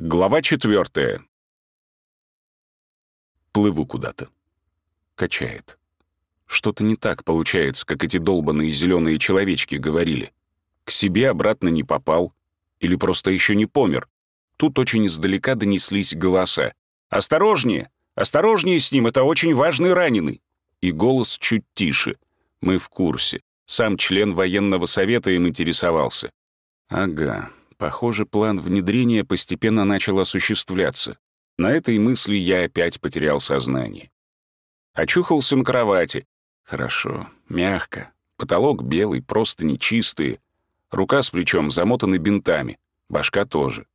Глава четвертая. Плыву куда-то. Качает. Что-то не так получается, как эти долбанные зеленые человечки говорили. К себе обратно не попал. Или просто еще не помер. Тут очень издалека донеслись голоса. «Осторожнее! Осторожнее с ним, это очень важный раненый!» И голос чуть тише. Мы в курсе. Сам член военного совета им интересовался. Ага, похоже, план внедрения постепенно начал осуществляться. На этой мысли я опять потерял сознание. Очухался на кровати. Хорошо, мягко. Потолок белый, просто нечистые. Рука с плечом замотаны бинтами. Башка тоже.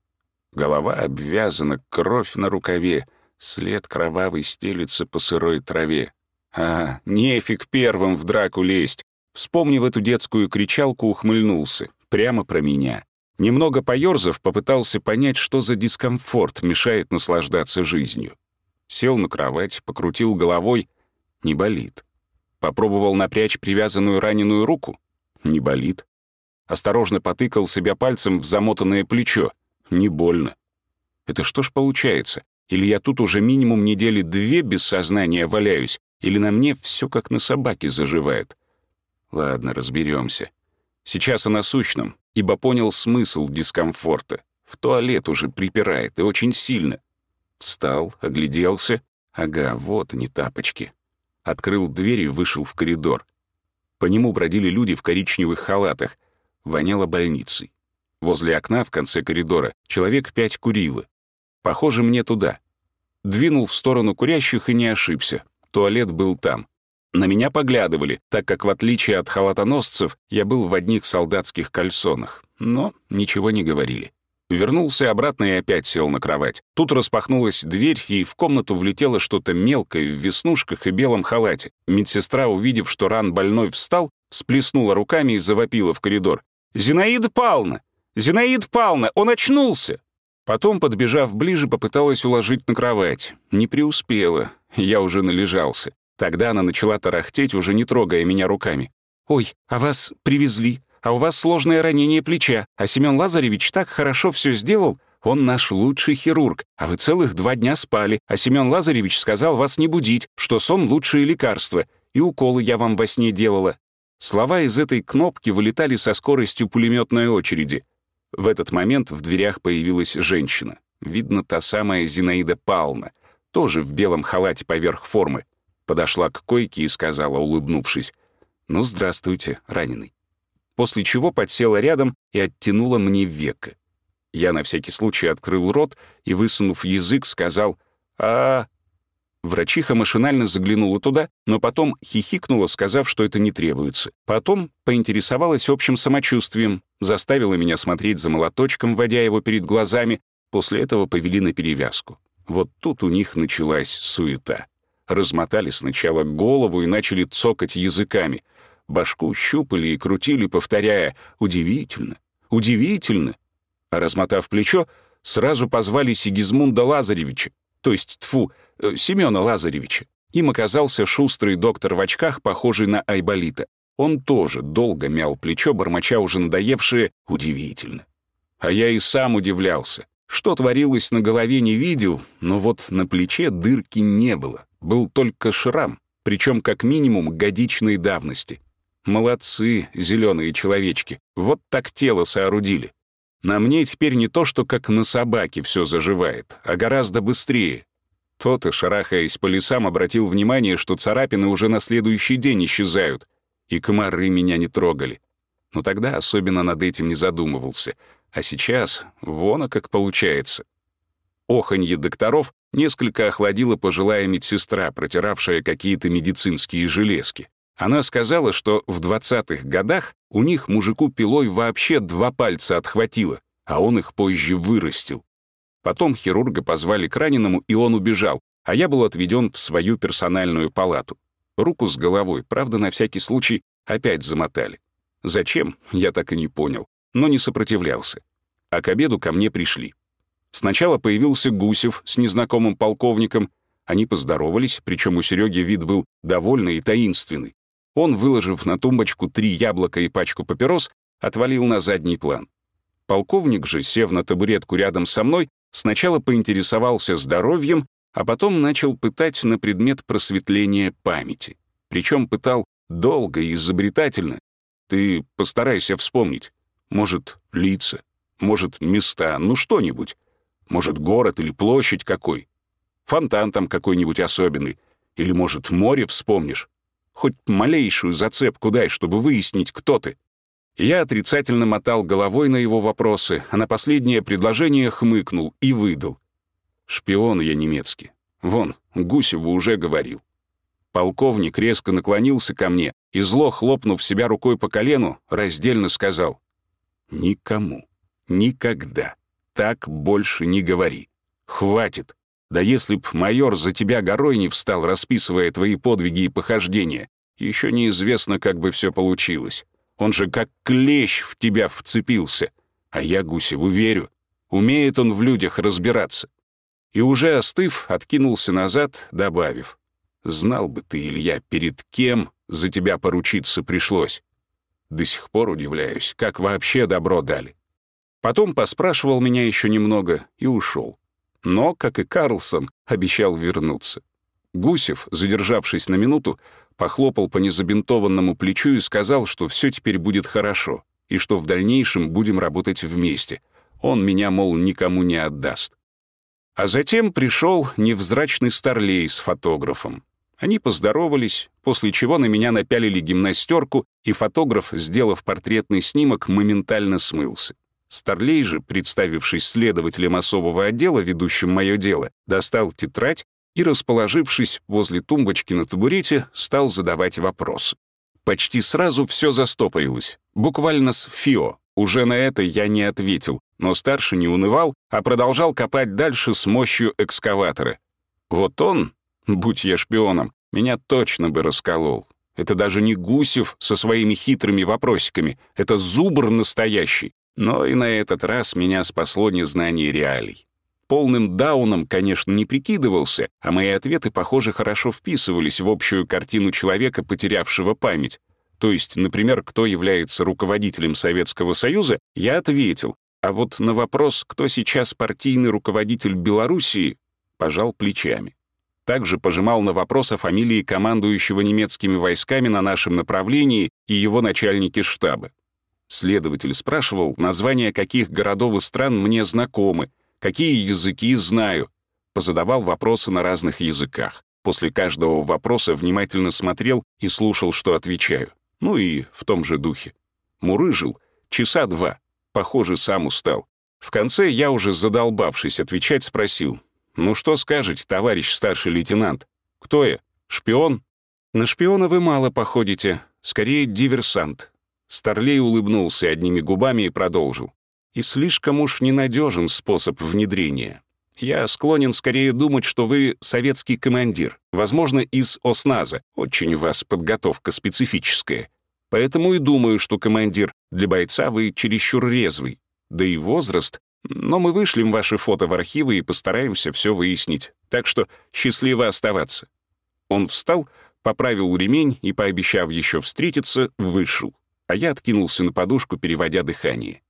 Голова обвязана, кровь на рукаве. След кровавый стелится по сырой траве. А, нефиг первым в драку лезть. Вспомнив эту детскую кричалку, ухмыльнулся. Прямо про меня. Немного поёрзав, попытался понять, что за дискомфорт мешает наслаждаться жизнью. Сел на кровать, покрутил головой. Не болит. Попробовал напрячь привязанную раненую руку. Не болит. Осторожно потыкал себя пальцем в замотанное плечо. Не больно. Это что ж получается? Или я тут уже минимум недели две без сознания валяюсь, или на мне все как на собаке заживает. Ладно, разберемся. Сейчас о насущном, ибо понял смысл дискомфорта. В туалет уже припирает, и очень сильно. Встал, огляделся. Ага, вот они, тапочки. Открыл дверь и вышел в коридор. По нему бродили люди в коричневых халатах. Воняло больницей. Возле окна в конце коридора человек пять курило. Похоже, мне туда. Двинул в сторону курящих и не ошибся. Туалет был там. На меня поглядывали, так как, в отличие от халатоносцев, я был в одних солдатских кальсонах. Но ничего не говорили. Вернулся обратно и опять сел на кровать. Тут распахнулась дверь, и в комнату влетело что-то мелкое в веснушках и белом халате. Медсестра, увидев, что ран больной встал, всплеснула руками и завопила в коридор. «Зинаида Павловна! Зинаида Павловна! Он очнулся!» Потом, подбежав ближе, попыталась уложить на кровать. Не преуспела. Я уже належался. Тогда она начала тарахтеть, уже не трогая меня руками. «Ой, а вас привезли, а у вас сложное ранение плеча, а Семён Лазаревич так хорошо все сделал, он наш лучший хирург, а вы целых два дня спали, а Семён Лазаревич сказал вас не будить, что сон — лучшее лекарство, и уколы я вам во сне делала». Слова из этой кнопки вылетали со скоростью пулеметной очереди. В этот момент в дверях появилась женщина. Видно, та самая Зинаида Павловна, тоже в белом халате поверх формы подошла к койке и сказала, улыбнувшись, «Ну, здравствуйте, раненый». После чего подсела рядом и оттянула мне веко. Я на всякий случай открыл рот и, высунув язык, сказал а, Врачиха машинально заглянула туда, но потом хихикнула, сказав, что это не требуется. Потом поинтересовалась общим самочувствием, заставила меня смотреть за молоточком, водя его перед глазами, после этого повели на перевязку. Вот тут у них началась суета размотали сначала голову и начали цокать языками. Башку щупали и крутили, повторяя «Удивительно! Удивительно!» А размотав плечо, сразу позвали Сигизмунда Лазаревича, то есть, тфу, э, Семёна Лазаревича. Им оказался шустрый доктор в очках, похожий на Айболита. Он тоже долго мял плечо, бормоча уже надоевшее «удивительно». А я и сам удивлялся. Что творилось на голове, не видел, но вот на плече дырки не было был только шрам, причем как минимум годичной давности. Молодцы, зеленые человечки, вот так тело соорудили. На мне теперь не то, что как на собаке все заживает, а гораздо быстрее. Тот и, шарахаясь по лесам, обратил внимание, что царапины уже на следующий день исчезают, и комары меня не трогали. Но тогда особенно над этим не задумывался. А сейчас вон, а как получается. Оханье докторов несколько охладила пожилая медсестра, протиравшая какие-то медицинские железки. Она сказала, что в 20-х годах у них мужику пилой вообще два пальца отхватило, а он их позже вырастил. Потом хирурга позвали к раненому, и он убежал, а я был отведен в свою персональную палату. Руку с головой, правда, на всякий случай опять замотали. Зачем, я так и не понял, но не сопротивлялся. А к обеду ко мне пришли. Сначала появился Гусев с незнакомым полковником. Они поздоровались, причем у Сереги вид был довольный и таинственный. Он, выложив на тумбочку три яблока и пачку папирос, отвалил на задний план. Полковник же, сев на табуретку рядом со мной, Сначала поинтересовался здоровьем, а потом начал пытать на предмет просветления памяти. Причем пытал долго и изобретательно. Ты постарайся вспомнить. Может, лица, может, места, ну что-нибудь. Может, город или площадь какой. Фонтан там какой-нибудь особенный. Или, может, море вспомнишь. Хоть малейшую зацепку дай, чтобы выяснить, кто ты. Я отрицательно мотал головой на его вопросы, а на последнее предложение хмыкнул и выдал. Шпион я немецкий. Вон, Гусеву уже говорил. Полковник резко наклонился ко мне и, зло хлопнув себя рукой по колену, раздельно сказал. «Никому, никогда, так больше не говори. Хватит. Да если б майор за тебя горой не встал, расписывая твои подвиги и похождения, еще неизвестно, как бы все получилось. Он же как клещ в тебя вцепился. А я Гусеву верю. Умеет он в людях разбираться. И уже остыв, откинулся назад, добавив. «Знал бы ты, Илья, перед кем за тебя поручиться пришлось. До сих пор удивляюсь, как вообще добро дали». Потом поспрашивал меня еще немного и ушел. Но, как и Карлсон, обещал вернуться. Гусев, задержавшись на минуту, похлопал по незабинтованному плечу и сказал, что все теперь будет хорошо, и что в дальнейшем будем работать вместе. Он меня, мол, никому не отдаст. А затем пришел невзрачный старлей с фотографом. Они поздоровались, после чего на меня напялили гимнастерку, и фотограф, сделав портретный снимок, моментально смылся. Старлей же, представившись следователем особого отдела, ведущим мое дело, достал тетрадь и, расположившись возле тумбочки на табурете, стал задавать вопросы. Почти сразу все застопорилось, буквально с «фио». Уже на это я не ответил, но старший не унывал, а продолжал копать дальше с мощью экскаватора. Вот он, будь я шпионом, меня точно бы расколол. Это даже не Гусев со своими хитрыми вопросиками, это зубр настоящий. Но и на этот раз меня спасло незнание реалий. Полным дауном, конечно, не прикидывался, а мои ответы, похоже, хорошо вписывались в общую картину человека, потерявшего память. То есть, например, кто является руководителем Советского Союза, я ответил, а вот на вопрос, кто сейчас партийный руководитель Белоруссии, пожал плечами. Также пожимал на вопрос о фамилии командующего немецкими войсками на нашем направлении и его начальнике штаба. Следователь спрашивал, названия каких городов и стран мне знакомы, какие языки знаю. Позадавал вопросы на разных языках. После каждого вопроса внимательно смотрел и слушал, что отвечаю. Ну и в том же духе. Мурыжил часа два. Похоже, сам устал. В конце я уже задолбавшись отвечать, спросил. «Ну что скажете, товарищ старший лейтенант? Кто я? Шпион?» «На шпиона вы мало походите. Скорее, диверсант». Старлей улыбнулся одними губами и продолжил и слишком уж ненадежен способ внедрения. Я склонен скорее думать, что вы советский командир, возможно, из ОСНАЗа. Очень у вас подготовка специфическая. Поэтому и думаю, что командир для бойца вы чересчур резвый. Да и возраст. Но мы вышлем ваши фото в архивы и постараемся все выяснить. Так что счастливо оставаться». Он встал, поправил ремень и, пообещав еще встретиться, вышел. А я откинулся на подушку, переводя дыхание.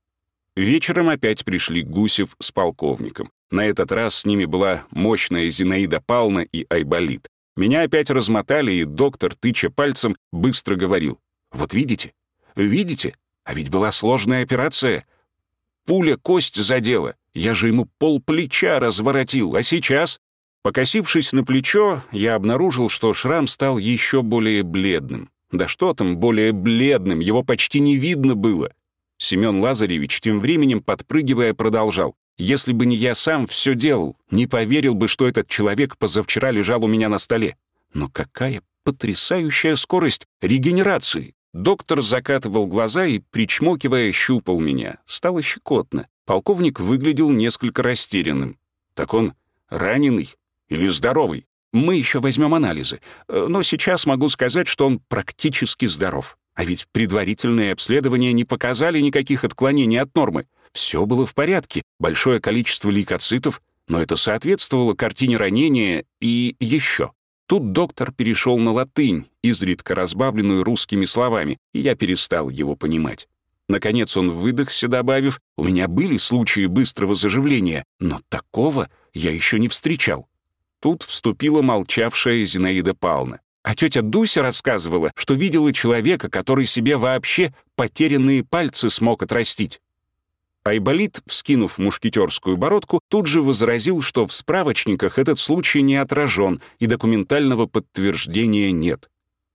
Вечером опять пришли Гусев с полковником. На этот раз с ними была мощная Зинаида Павловна и Айболит. Меня опять размотали, и доктор, тыча пальцем, быстро говорил. «Вот видите? Видите? А ведь была сложная операция. Пуля кость задела. Я же ему полплеча разворотил. А сейчас...» Покосившись на плечо, я обнаружил, что шрам стал еще более бледным. Да что там более бледным, его почти не видно было. Семен Лазаревич тем временем, подпрыгивая, продолжал. «Если бы не я сам все делал, не поверил бы, что этот человек позавчера лежал у меня на столе. Но какая потрясающая скорость регенерации!» Доктор закатывал глаза и, причмокивая, щупал меня. Стало щекотно. Полковник выглядел несколько растерянным. «Так он раненый или здоровый? Мы еще возьмем анализы. Э, но сейчас могу сказать, что он практически здоров. А ведь предварительные обследования не показали никаких отклонений от нормы. Все было в порядке, большое количество лейкоцитов, но это соответствовало картине ранения и еще. Тут доктор перешел на латынь, изредка разбавленную русскими словами, и я перестал его понимать. Наконец он выдохся, добавив, «У меня были случаи быстрого заживления, но такого я еще не встречал». Тут вступила молчавшая Зинаида Павловна. А тетя Дуся рассказывала, что видела человека, который себе вообще потерянные пальцы смог отрастить. Айболит, вскинув мушкетерскую бородку, тут же возразил, что в справочниках этот случай не отражен и документального подтверждения нет.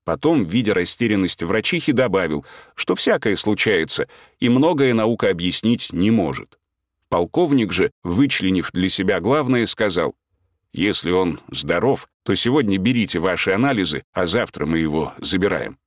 Потом, видя растерянность врачихи, добавил, что всякое случается, и многое наука объяснить не может. Полковник же, вычленив для себя главное, сказал, «Если он здоров, то сегодня берите ваши анализы, а завтра мы его забираем».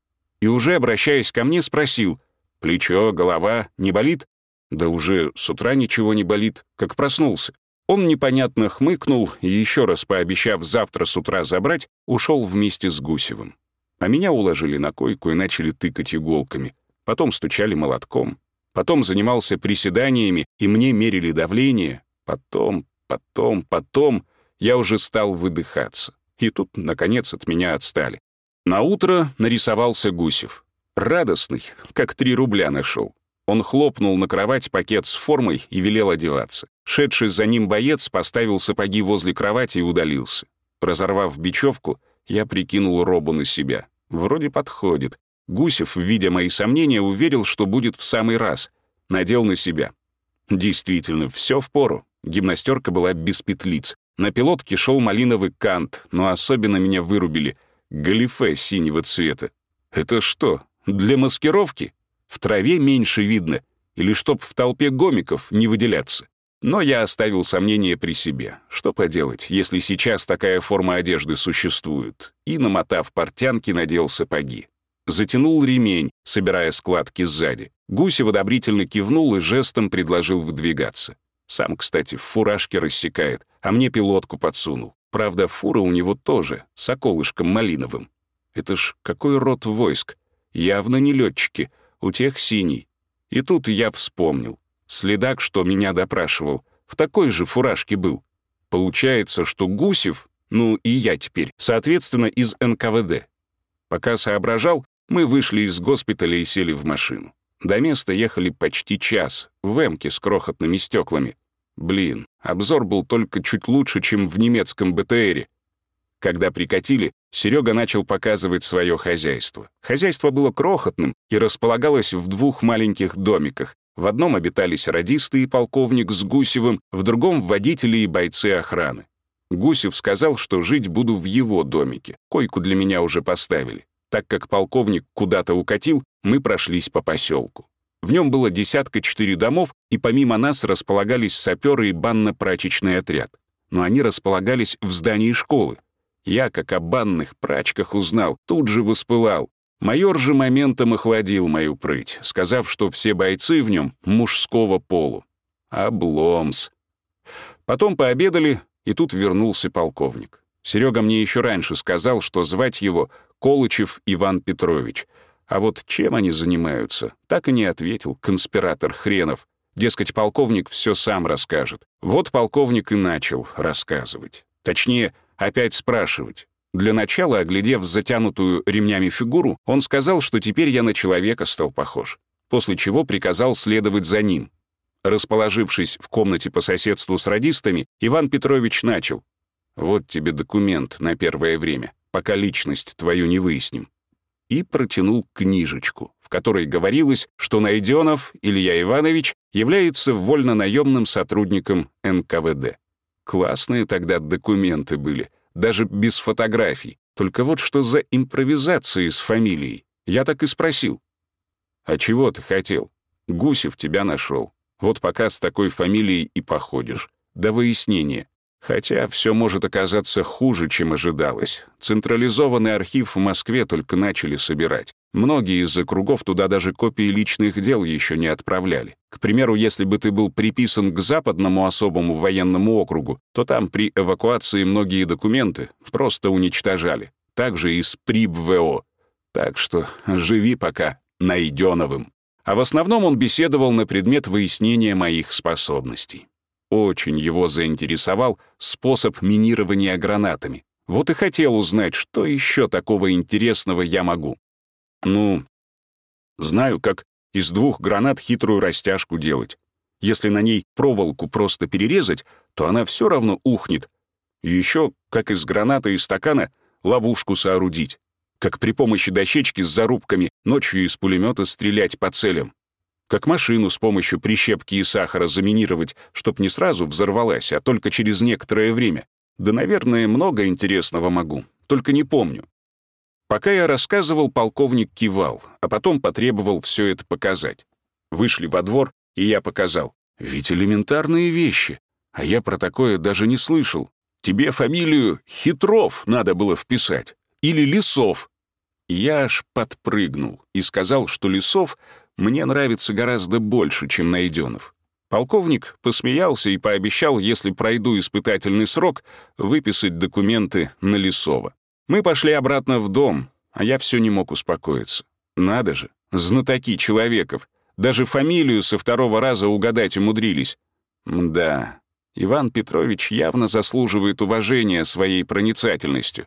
И уже обращаясь ко мне, спросил, «Плечо, голова не болит?» «Да уже с утра ничего не болит, как проснулся». Он непонятно хмыкнул и, еще раз пообещав завтра с утра забрать, ушел вместе с Гусевым. А меня уложили на койку и начали тыкать иголками. Потом стучали молотком. Потом занимался приседаниями, и мне мерили давление. Потом, потом, потом я уже стал выдыхаться. И тут, наконец, от меня отстали. На утро нарисовался Гусев. Радостный, как три рубля нашел. Он хлопнул на кровать пакет с формой и велел одеваться. Шедший за ним боец поставил сапоги возле кровати и удалился. Разорвав бечевку, я прикинул робу на себя. Вроде подходит. Гусев, видя мои сомнения, уверил, что будет в самый раз. Надел на себя. Действительно, все в пору. Гимнастерка была без петлиц. На пилотке шел малиновый кант, но особенно меня вырубили. Галифе синего цвета. Это что, для маскировки? В траве меньше видно. Или чтоб в толпе гомиков не выделяться? Но я оставил сомнения при себе. Что поделать, если сейчас такая форма одежды существует? И, намотав портянки, надел сапоги. Затянул ремень, собирая складки сзади. Гусев одобрительно кивнул и жестом предложил выдвигаться. Сам, кстати, в фуражке рассекает, а мне пилотку подсунул. Правда, фура у него тоже, с околышком малиновым. Это ж какой род войск? Явно не летчики, у тех синий. И тут я вспомнил. Следак, что меня допрашивал, в такой же фуражке был. Получается, что Гусев, ну и я теперь, соответственно, из НКВД. Пока соображал, мы вышли из госпиталя и сели в машину. До места ехали почти час, в эмке с крохотными стеклами. Блин, обзор был только чуть лучше, чем в немецком БТРе. Когда прикатили, Серега начал показывать свое хозяйство. Хозяйство было крохотным и располагалось в двух маленьких домиках, в одном обитались радисты и полковник с Гусевым, в другом — водители и бойцы охраны. Гусев сказал, что жить буду в его домике. Койку для меня уже поставили. Так как полковник куда-то укатил, мы прошлись по поселку. В нем было десятка четыре домов, и помимо нас располагались саперы и банно-прачечный отряд. Но они располагались в здании школы. Я, как о банных прачках узнал, тут же воспылал. Майор же моментом охладил мою прыть, сказав, что все бойцы в нем мужского полу. Обломс. Потом пообедали, и тут вернулся полковник. Серега мне еще раньше сказал, что звать его Колычев Иван Петрович. А вот чем они занимаются, так и не ответил конспиратор хренов. Дескать, полковник все сам расскажет. Вот полковник и начал рассказывать. Точнее, опять спрашивать. Для начала, оглядев затянутую ремнями фигуру, он сказал, что теперь я на человека стал похож, после чего приказал следовать за ним. Расположившись в комнате по соседству с радистами, Иван Петрович начал. «Вот тебе документ на первое время, пока личность твою не выясним». И протянул книжечку, в которой говорилось, что Найденов Илья Иванович является вольно-наемным сотрудником НКВД. Классные тогда документы были — даже без фотографий. Только вот что за импровизации с фамилией. Я так и спросил. «А чего ты хотел? Гусев тебя нашел. Вот пока с такой фамилией и походишь. До выяснения. Хотя все может оказаться хуже, чем ожидалось. Централизованный архив в Москве только начали собирать. Многие из округов туда даже копии личных дел еще не отправляли. К примеру, если бы ты был приписан к западному особому военному округу, то там при эвакуации многие документы просто уничтожали. Также и с ПРИБ-ВО. Так что живи пока Найденовым. А в основном он беседовал на предмет выяснения моих способностей. Очень его заинтересовал способ минирования гранатами. Вот и хотел узнать, что еще такого интересного я могу. Ну, знаю, как Из двух гранат хитрую растяжку делать. Если на ней проволоку просто перерезать, то она все равно ухнет. Еще, как из граната и стакана, ловушку соорудить. Как при помощи дощечки с зарубками ночью из пулемета стрелять по целям. Как машину с помощью прищепки и сахара заминировать, чтоб не сразу взорвалась, а только через некоторое время. Да, наверное, много интересного могу, только не помню. Пока я рассказывал, полковник кивал, а потом потребовал все это показать. Вышли во двор, и я показал. Ведь элементарные вещи. А я про такое даже не слышал. Тебе фамилию Хитров надо было вписать. Или Лисов. Я аж подпрыгнул и сказал, что Лисов мне нравится гораздо больше, чем Найденов. Полковник посмеялся и пообещал, если пройду испытательный срок, выписать документы на Лисова. Мы пошли обратно в дом, а я все не мог успокоиться. Надо же, знатоки человеков. Даже фамилию со второго раза угадать умудрились. Да, Иван Петрович явно заслуживает уважения своей проницательностью.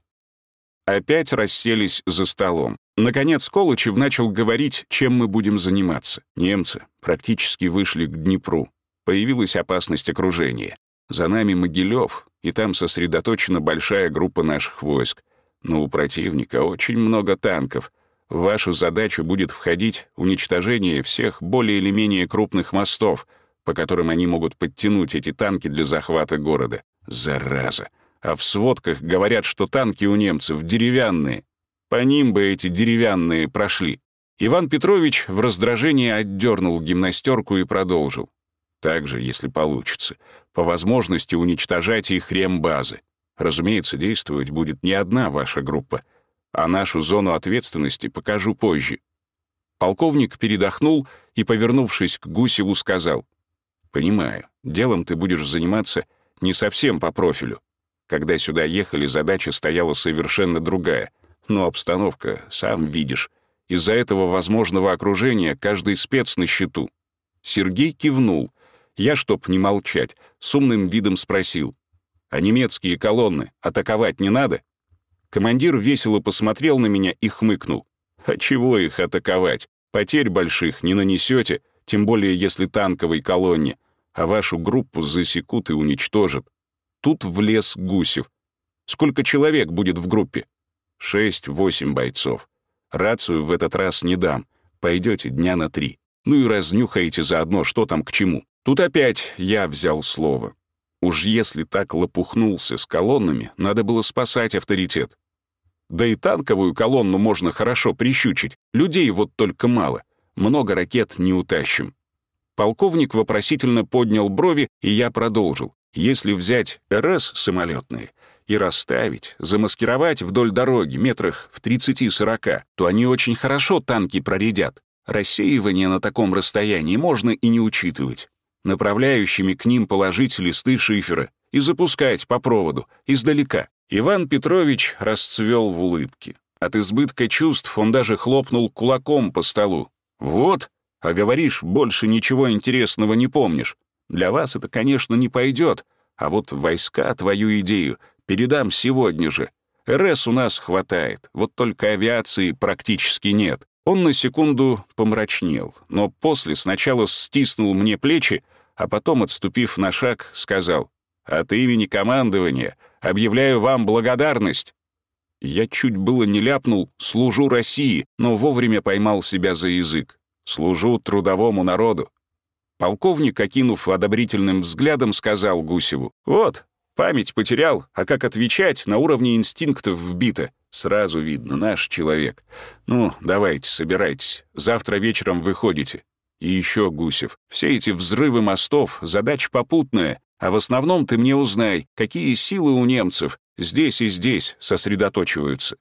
Опять расселись за столом. Наконец Колычев начал говорить, чем мы будем заниматься. Немцы практически вышли к Днепру. Появилась опасность окружения. За нами Могилев, и там сосредоточена большая группа наших войск. Но у противника очень много танков. В вашу задачу будет входить уничтожение всех более или менее крупных мостов, по которым они могут подтянуть эти танки для захвата города. Зараза! А в сводках говорят, что танки у немцев деревянные. По ним бы эти деревянные прошли. Иван Петрович в раздражении отдернул гимнастерку и продолжил. Также, если получится, по возможности уничтожать их рембазы. Разумеется, действовать будет не одна ваша группа, а нашу зону ответственности покажу позже. Полковник передохнул и, повернувшись к Гусеву, сказал, «Понимаю, делом ты будешь заниматься не совсем по профилю. Когда сюда ехали, задача стояла совершенно другая, но обстановка, сам видишь. Из-за этого возможного окружения каждый спец на счету». Сергей кивнул. Я, чтоб не молчать, с умным видом спросил, а немецкие колонны атаковать не надо? Командир весело посмотрел на меня и хмыкнул. А чего их атаковать? Потерь больших не нанесете, тем более если танковой колонне, а вашу группу засекут и уничтожат. Тут влез Гусев. Сколько человек будет в группе? Шесть-восемь бойцов. Рацию в этот раз не дам. Пойдете дня на три. Ну и разнюхаете заодно, что там к чему. Тут опять я взял слово. Уж если так лопухнулся с колоннами, надо было спасать авторитет. Да и танковую колонну можно хорошо прищучить, людей вот только мало. Много ракет не утащим. Полковник вопросительно поднял брови, и я продолжил. Если взять РС самолетные и расставить, замаскировать вдоль дороги метрах в 30-40, то они очень хорошо танки проредят. Рассеивание на таком расстоянии можно и не учитывать направляющими к ним положить листы шифера и запускать по проводу, издалека. Иван Петрович расцвел в улыбке. От избытка чувств он даже хлопнул кулаком по столу. «Вот, а говоришь, больше ничего интересного не помнишь. Для вас это, конечно, не пойдет, а вот войска твою идею передам сегодня же. РС у нас хватает, вот только авиации практически нет». Он на секунду помрачнел, но после сначала стиснул мне плечи, а потом, отступив на шаг, сказал, «От имени командования объявляю вам благодарность». Я чуть было не ляпнул «служу России», но вовремя поймал себя за язык. «Служу трудовому народу». Полковник, окинув одобрительным взглядом, сказал Гусеву, «Вот, память потерял, а как отвечать, на уровне инстинктов вбито. Сразу видно, наш человек. Ну, давайте, собирайтесь. Завтра вечером выходите. И еще, Гусев, все эти взрывы мостов — задача попутная, а в основном ты мне узнай, какие силы у немцев здесь и здесь сосредоточиваются.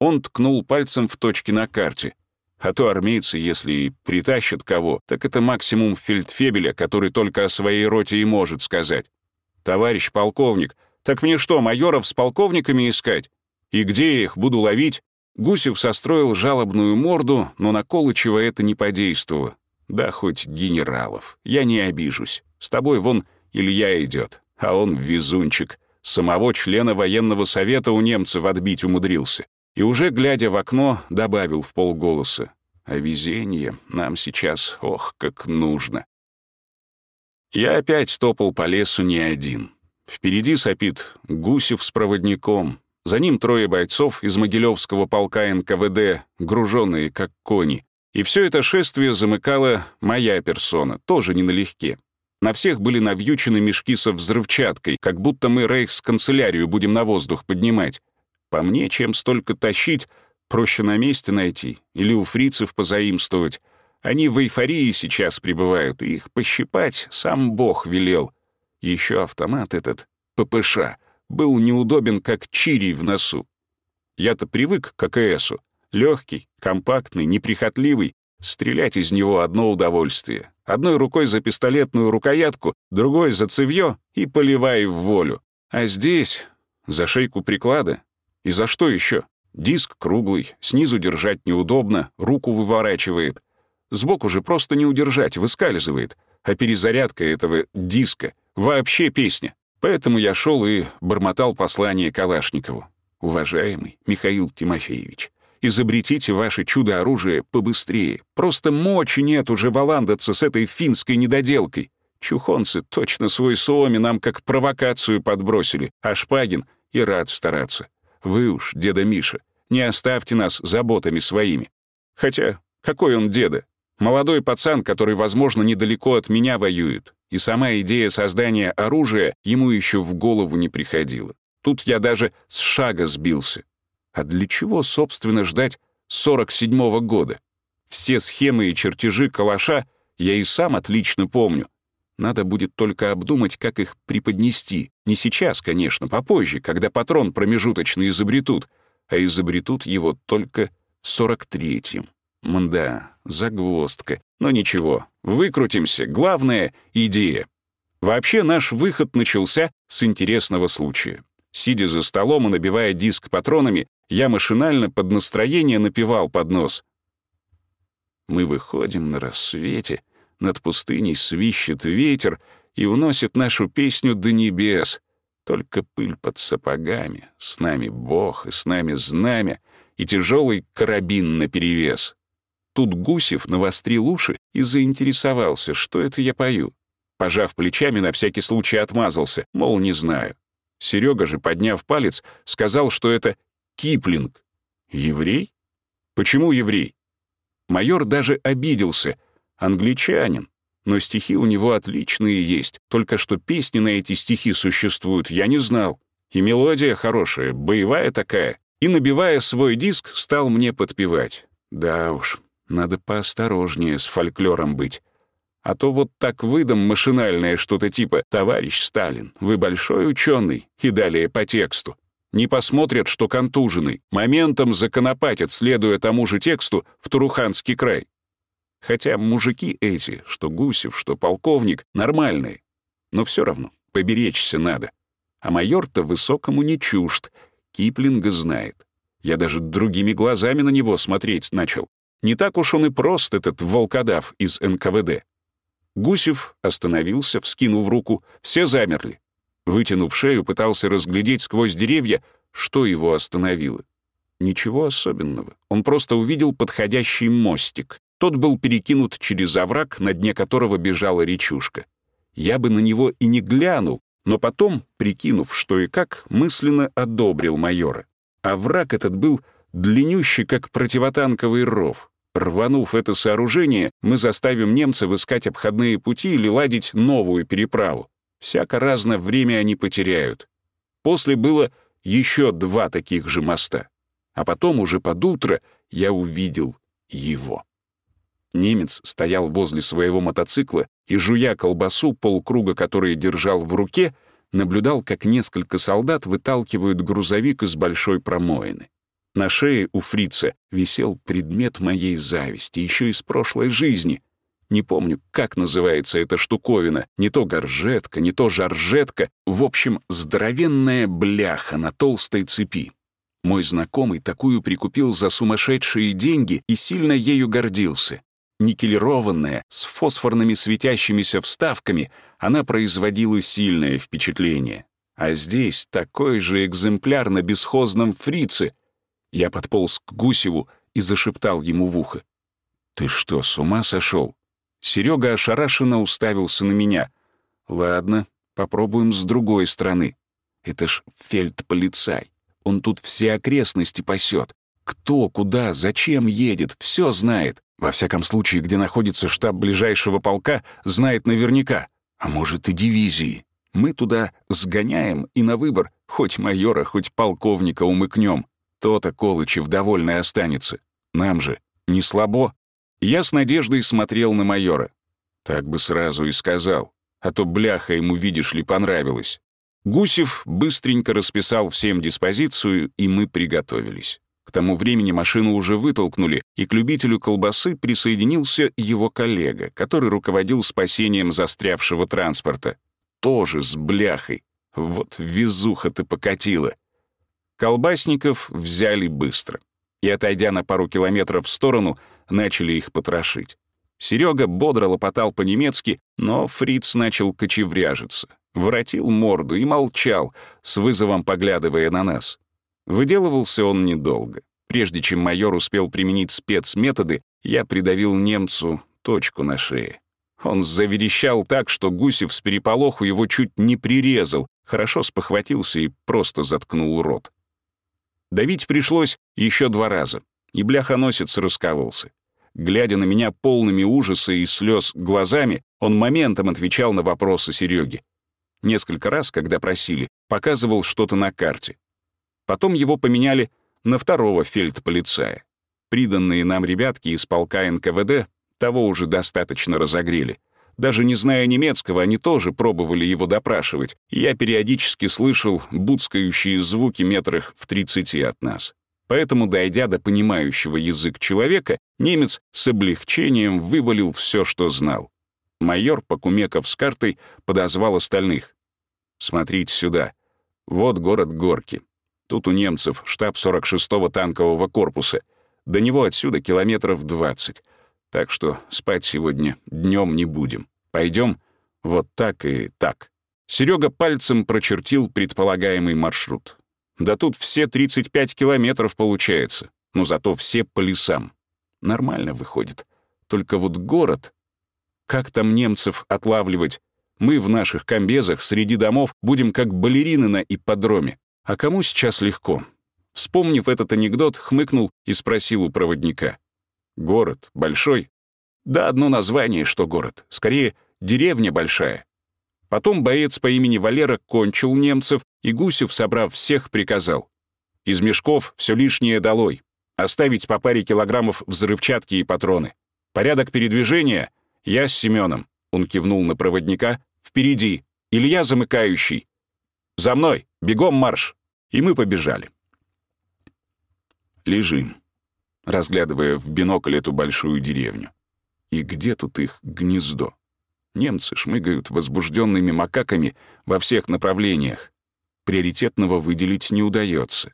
Он ткнул пальцем в точки на карте. А то армейцы, если и притащат кого, так это максимум фельдфебеля, который только о своей роте и может сказать. «Товарищ полковник, так мне что, майоров с полковниками искать? И где я их буду ловить?» Гусев состроил жалобную морду, но на Колычева это не подействовало. Да хоть генералов, я не обижусь. С тобой вон Илья идет, а он везунчик. Самого члена военного совета у немцев отбить умудрился. И уже, глядя в окно, добавил в полголоса. а везение нам сейчас, ох, как нужно. Я опять топал по лесу не один. Впереди сопит Гусев с проводником. За ним трое бойцов из Могилевского полка НКВД, груженные как кони. И все это шествие замыкала моя персона, тоже не налегке. На всех были навьючены мешки со взрывчаткой, как будто мы рейхсканцелярию будем на воздух поднимать. По мне, чем столько тащить, проще на месте найти или у фрицев позаимствовать. Они в эйфории сейчас пребывают, и их пощипать сам Бог велел. Еще автомат этот, ППШ, был неудобен, как чирий в носу. Я-то привык к АКСу. Легкий, компактный, неприхотливый. Стрелять из него одно удовольствие. Одной рукой за пистолетную рукоятку, другой за цевьё и поливай в волю. А здесь за шейку приклада. И за что еще? Диск круглый, снизу держать неудобно, руку выворачивает. Сбоку же просто не удержать, выскальзывает. А перезарядка этого диска — вообще песня. Поэтому я шел и бормотал послание Калашникову. «Уважаемый Михаил Тимофеевич, изобретите ваше чудо-оружие побыстрее. Просто мочи нет уже валандаться с этой финской недоделкой. Чухонцы точно свой Суоми нам как провокацию подбросили, а Шпагин и рад стараться. Вы уж, деда Миша, не оставьте нас заботами своими. Хотя, какой он деда? Молодой пацан, который, возможно, недалеко от меня воюет. И сама идея создания оружия ему еще в голову не приходила. Тут я даже с шага сбился. А для чего, собственно, ждать 47-го года? Все схемы и чертежи калаша я и сам отлично помню. Надо будет только обдумать, как их преподнести. Не сейчас, конечно, попозже, когда патрон промежуточный изобретут, а изобретут его только в 43-м. Мда, загвоздка. Но ничего, выкрутимся. Главное — идея. Вообще наш выход начался с интересного случая. Сидя за столом и набивая диск патронами, я машинально под настроение напевал под нос. Мы выходим на рассвете, над пустыней свищет ветер и уносит нашу песню до небес. Только пыль под сапогами, с нами Бог и с нами знамя, и тяжелый карабин наперевес. Тут Гусев навострил уши и заинтересовался, что это я пою. Пожав плечами, на всякий случай отмазался, мол, не знаю. Серега же, подняв палец, сказал, что это Киплинг. Еврей? Почему еврей? Майор даже обиделся. Англичанин. Но стихи у него отличные есть. Только что песни на эти стихи существуют, я не знал. И мелодия хорошая, боевая такая. И, набивая свой диск, стал мне подпевать. Да уж, надо поосторожнее с фольклором быть. А то вот так выдам машинальное что-то типа «Товарищ Сталин, вы большой ученый» и далее по тексту. Не посмотрят, что контуженный, моментом законопатят, следуя тому же тексту, в Туруханский край. Хотя мужики эти, что Гусев, что полковник, нормальные. Но все равно поберечься надо. А майор-то высокому не чужд, Киплинга знает. Я даже другими глазами на него смотреть начал. Не так уж он и прост, этот волкодав из НКВД. Гусев остановился, вскинув руку, все замерли. Вытянув шею, пытался разглядеть сквозь деревья, что его остановило. Ничего особенного. Он просто увидел подходящий мостик. Тот был перекинут через овраг, на дне которого бежала речушка. Я бы на него и не глянул, но потом, прикинув, что и как, мысленно одобрил майора. Овраг этот был длиннющий, как противотанковый ров. Рванув это сооружение, мы заставим немцев искать обходные пути или ладить новую переправу. Всяко разно время они потеряют. После было еще два таких же моста. А потом, уже под утро, я увидел его. Немец стоял возле своего мотоцикла и, жуя колбасу, полкруга который держал в руке, наблюдал, как несколько солдат выталкивают грузовик из большой промоины. На шее у фрица висел предмет моей зависти, еще из прошлой жизни. Не помню, как называется эта штуковина. Не то горжетка, не то жаржетка. В общем, здоровенная бляха на толстой цепи. Мой знакомый такую прикупил за сумасшедшие деньги и сильно ею гордился. Никелированная, с фосфорными светящимися вставками, она производила сильное впечатление. А здесь такой же экземпляр на бесхозном фрице — я подполз к Гусеву и зашептал ему в ухо. «Ты что, с ума сошел? Серега ошарашенно уставился на меня. «Ладно, попробуем с другой стороны. Это ж фельдполицай. Он тут все окрестности пасет. Кто, куда, зачем едет, все знает. Во всяком случае, где находится штаб ближайшего полка, знает наверняка. А может, и дивизии. Мы туда сгоняем и на выбор хоть майора, хоть полковника умыкнем. То-то Колычев довольный останется. Нам же не слабо. Я с надеждой смотрел на майора. Так бы сразу и сказал, а то бляха ему, видишь ли, понравилось. Гусев быстренько расписал всем диспозицию, и мы приготовились. К тому времени машину уже вытолкнули, и к любителю колбасы присоединился его коллега, который руководил спасением застрявшего транспорта. Тоже с бляхой. Вот везуха-то покатила. Колбасников взяли быстро. И, отойдя на пару километров в сторону, начали их потрошить. Серега бодро лопотал по-немецки, но фриц начал кочевряжиться. Воротил морду и молчал, с вызовом поглядывая на нас. Выделывался он недолго. Прежде чем майор успел применить спецметоды, я придавил немцу точку на шее. Он заверещал так, что Гусев с переполоху его чуть не прирезал, хорошо спохватился и просто заткнул рот. Давить пришлось еще два раза, и бляхоносец раскололся. Глядя на меня полными ужаса и слез глазами, он моментом отвечал на вопросы Сереги. Несколько раз, когда просили, показывал что-то на карте. Потом его поменяли на второго фельдполицая. Приданные нам ребятки из полка НКВД того уже достаточно разогрели. Даже не зная немецкого, они тоже пробовали его допрашивать, я периодически слышал буцкающие звуки метрах в тридцати от нас. Поэтому, дойдя до понимающего язык человека, немец с облегчением вывалил все, что знал. Майор, покумеков с картой, подозвал остальных. «Смотрите сюда. Вот город Горки. Тут у немцев штаб 46-го танкового корпуса. До него отсюда километров 20. Так что спать сегодня днем не будем. Пойдем вот так и так». Серега пальцем прочертил предполагаемый маршрут. Да тут все 35 километров получается, но зато все по лесам. Нормально выходит. Только вот город... Как там немцев отлавливать? Мы в наших комбезах среди домов будем как балерины на ипподроме. А кому сейчас легко? Вспомнив этот анекдот, хмыкнул и спросил у проводника. «Город большой?» «Да, одно название, что город. Скорее, деревня большая. Потом боец по имени Валера кончил немцев, и Гусев, собрав всех, приказал. Из мешков все лишнее долой. Оставить по паре килограммов взрывчатки и патроны. Порядок передвижения — я с Семеном. Он кивнул на проводника. Впереди. Илья замыкающий. За мной. Бегом марш. И мы побежали. Лежим, разглядывая в бинокль эту большую деревню. И где тут их гнездо? Немцы шмыгают возбужденными макаками во всех направлениях. Приоритетного выделить не удается.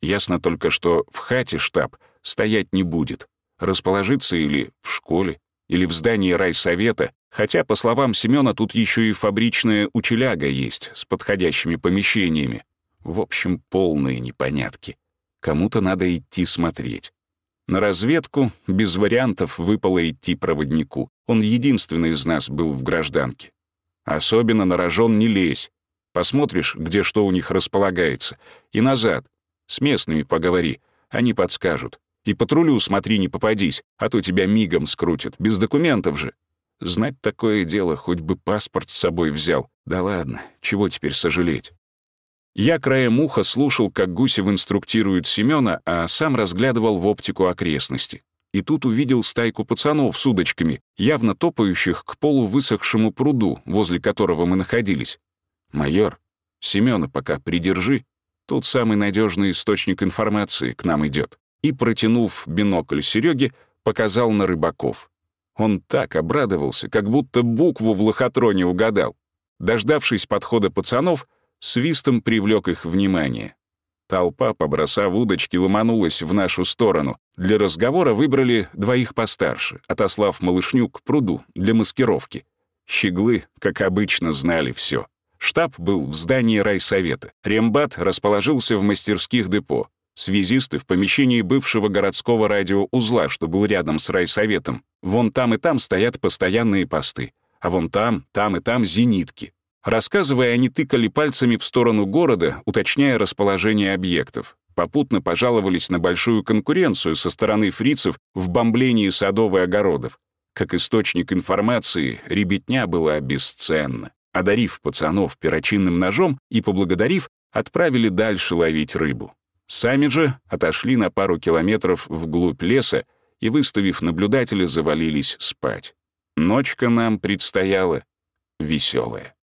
Ясно только, что в хате штаб стоять не будет. Расположиться или в школе, или в здании райсовета, хотя, по словам Семёна, тут еще и фабричная учеляга есть с подходящими помещениями. В общем, полные непонятки. Кому-то надо идти смотреть. На разведку без вариантов выпало идти проводнику. Он единственный из нас был в гражданке. Особенно на рожон не лезь. Посмотришь, где что у них располагается. И назад. С местными поговори. Они подскажут. И патрулю смотри, не попадись, а то тебя мигом скрутят. Без документов же. Знать такое дело, хоть бы паспорт с собой взял. Да ладно, чего теперь сожалеть? Я краем уха слушал, как Гусев инструктирует Семёна, а сам разглядывал в оптику окрестности. И тут увидел стайку пацанов с удочками, явно топающих к полувысохшему пруду, возле которого мы находились. «Майор, Семёна пока придержи. Тут самый надежный источник информации к нам идет. И, протянув бинокль Сереге, показал на рыбаков. Он так обрадовался, как будто букву в лохотроне угадал. Дождавшись подхода пацанов, свистом привлек их внимание. Толпа, побросав удочки, ломанулась в нашу сторону. Для разговора выбрали двоих постарше, отослав малышню к пруду для маскировки. Щеглы, как обычно, знали все. Штаб был в здании райсовета. Рембат расположился в мастерских депо. Связисты в помещении бывшего городского радиоузла, что был рядом с райсоветом. Вон там и там стоят постоянные посты. А вон там, там и там зенитки. Рассказывая, они тыкали пальцами в сторону города, уточняя расположение объектов. Попутно пожаловались на большую конкуренцию со стороны фрицев в бомблении садов и огородов. Как источник информации, ребятня была бесценна. Одарив пацанов перочинным ножом и поблагодарив, отправили дальше ловить рыбу. Сами же отошли на пару километров вглубь леса и, выставив наблюдателя, завалились спать. Ночка нам предстояла веселая.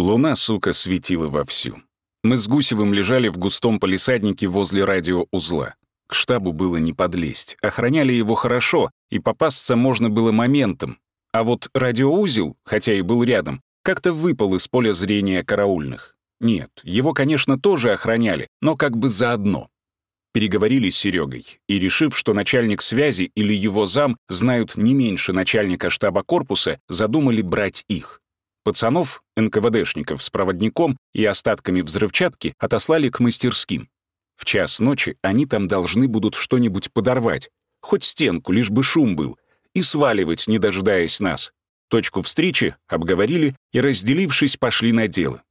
Луна, сука, светила вовсю. Мы с Гусевым лежали в густом полисаднике возле радиоузла. К штабу было не подлезть. Охраняли его хорошо, и попасться можно было моментом. А вот радиоузел, хотя и был рядом, как-то выпал из поля зрения караульных. Нет, его, конечно, тоже охраняли, но как бы заодно. Переговорили с Серегой, и, решив, что начальник связи или его зам знают не меньше начальника штаба корпуса, задумали брать их. Пацанов, НКВДшников с проводником и остатками взрывчатки отослали к мастерским. В час ночи они там должны будут что-нибудь подорвать, хоть стенку, лишь бы шум был, и сваливать, не дожидаясь нас. Точку встречи обговорили и, разделившись, пошли на дело.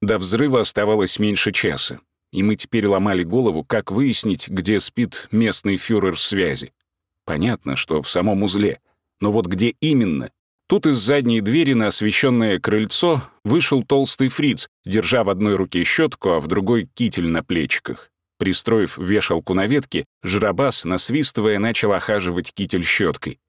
До взрыва оставалось меньше часа, и мы теперь ломали голову, как выяснить, где спит местный фюрер связи. Понятно, что в самом узле, но вот где именно? Тут из задней двери на освещенное крыльцо вышел толстый фриц, держа в одной руке щетку, а в другой — китель на плечиках. Пристроив вешалку на ветке, Жиробас, насвистывая, начал охаживать китель щеткой.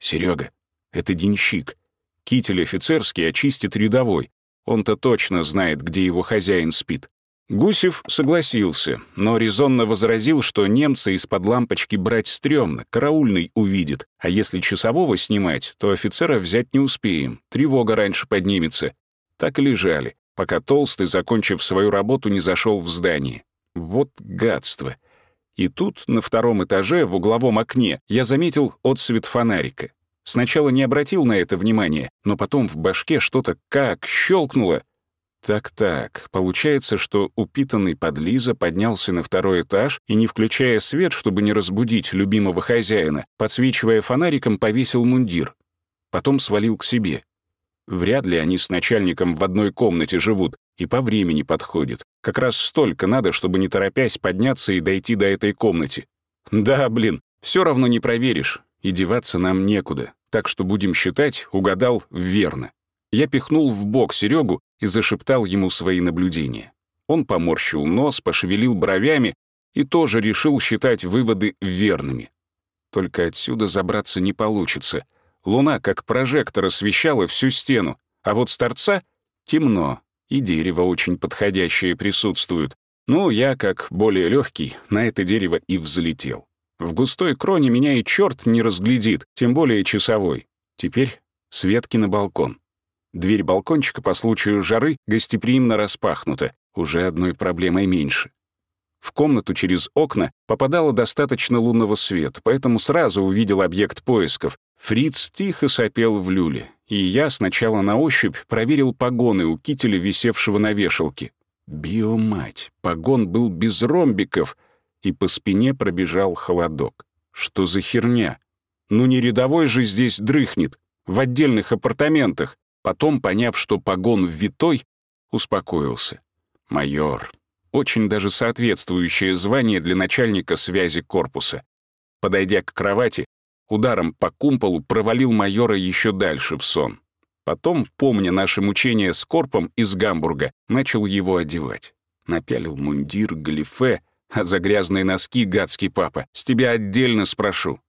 Серега, это денщик. Китель офицерский очистит рядовой. Он-то точно знает, где его хозяин спит. Гусев согласился, но резонно возразил, что немца из-под лампочки брать стрёмно, караульный увидит, а если часового снимать, то офицера взять не успеем, тревога раньше поднимется. Так и лежали, пока Толстый, закончив свою работу, не зашел в здание. Вот гадство. И тут, на втором этаже, в угловом окне, я заметил отсвет фонарика. Сначала не обратил на это внимания, но потом в башке что-то как щелкнуло. Так-так, получается, что упитанный подлиза поднялся на второй этаж и, не включая свет, чтобы не разбудить любимого хозяина, подсвечивая фонариком, повесил мундир. Потом свалил к себе. Вряд ли они с начальником в одной комнате живут и по времени подходит. Как раз столько надо, чтобы не торопясь подняться и дойти до этой комнаты. Да, блин, все равно не проверишь и деваться нам некуда, так что будем считать, угадал верно. Я пихнул в бок Серегу и зашептал ему свои наблюдения. Он поморщил нос, пошевелил бровями и тоже решил считать выводы верными. Только отсюда забраться не получится. Луна, как прожектор, освещала всю стену, а вот с торца темно, и дерево очень подходящее присутствует. Ну, я, как более легкий, на это дерево и взлетел. В густой кроне меня и черт не разглядит, тем более часовой. Теперь светки на балкон. Дверь балкончика по случаю жары гостеприимно распахнута, уже одной проблемой меньше. В комнату через окна попадало достаточно лунного света, поэтому сразу увидел объект поисков. Фриц тихо сопел в люле, и я сначала на ощупь проверил погоны у кителя, висевшего на вешалке. Биомать, погон был без ромбиков, и по спине пробежал холодок. Что за херня? Ну не рядовой же здесь дрыхнет, в отдельных апартаментах. Потом, поняв, что погон витой, успокоился. Майор. Очень даже соответствующее звание для начальника связи корпуса. Подойдя к кровати, ударом по кумполу провалил майора еще дальше в сон. Потом, помня наше мучение с корпом из Гамбурга, начал его одевать. Напялил мундир, галифе, а за грязные носки, гадский папа, с тебя отдельно спрошу.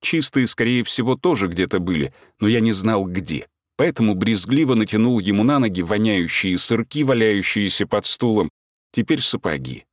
Чистые, скорее всего, тоже где-то были, но я не знал, где. Поэтому брезгливо натянул ему на ноги воняющие сырки, валяющиеся под стулом. Теперь сапоги.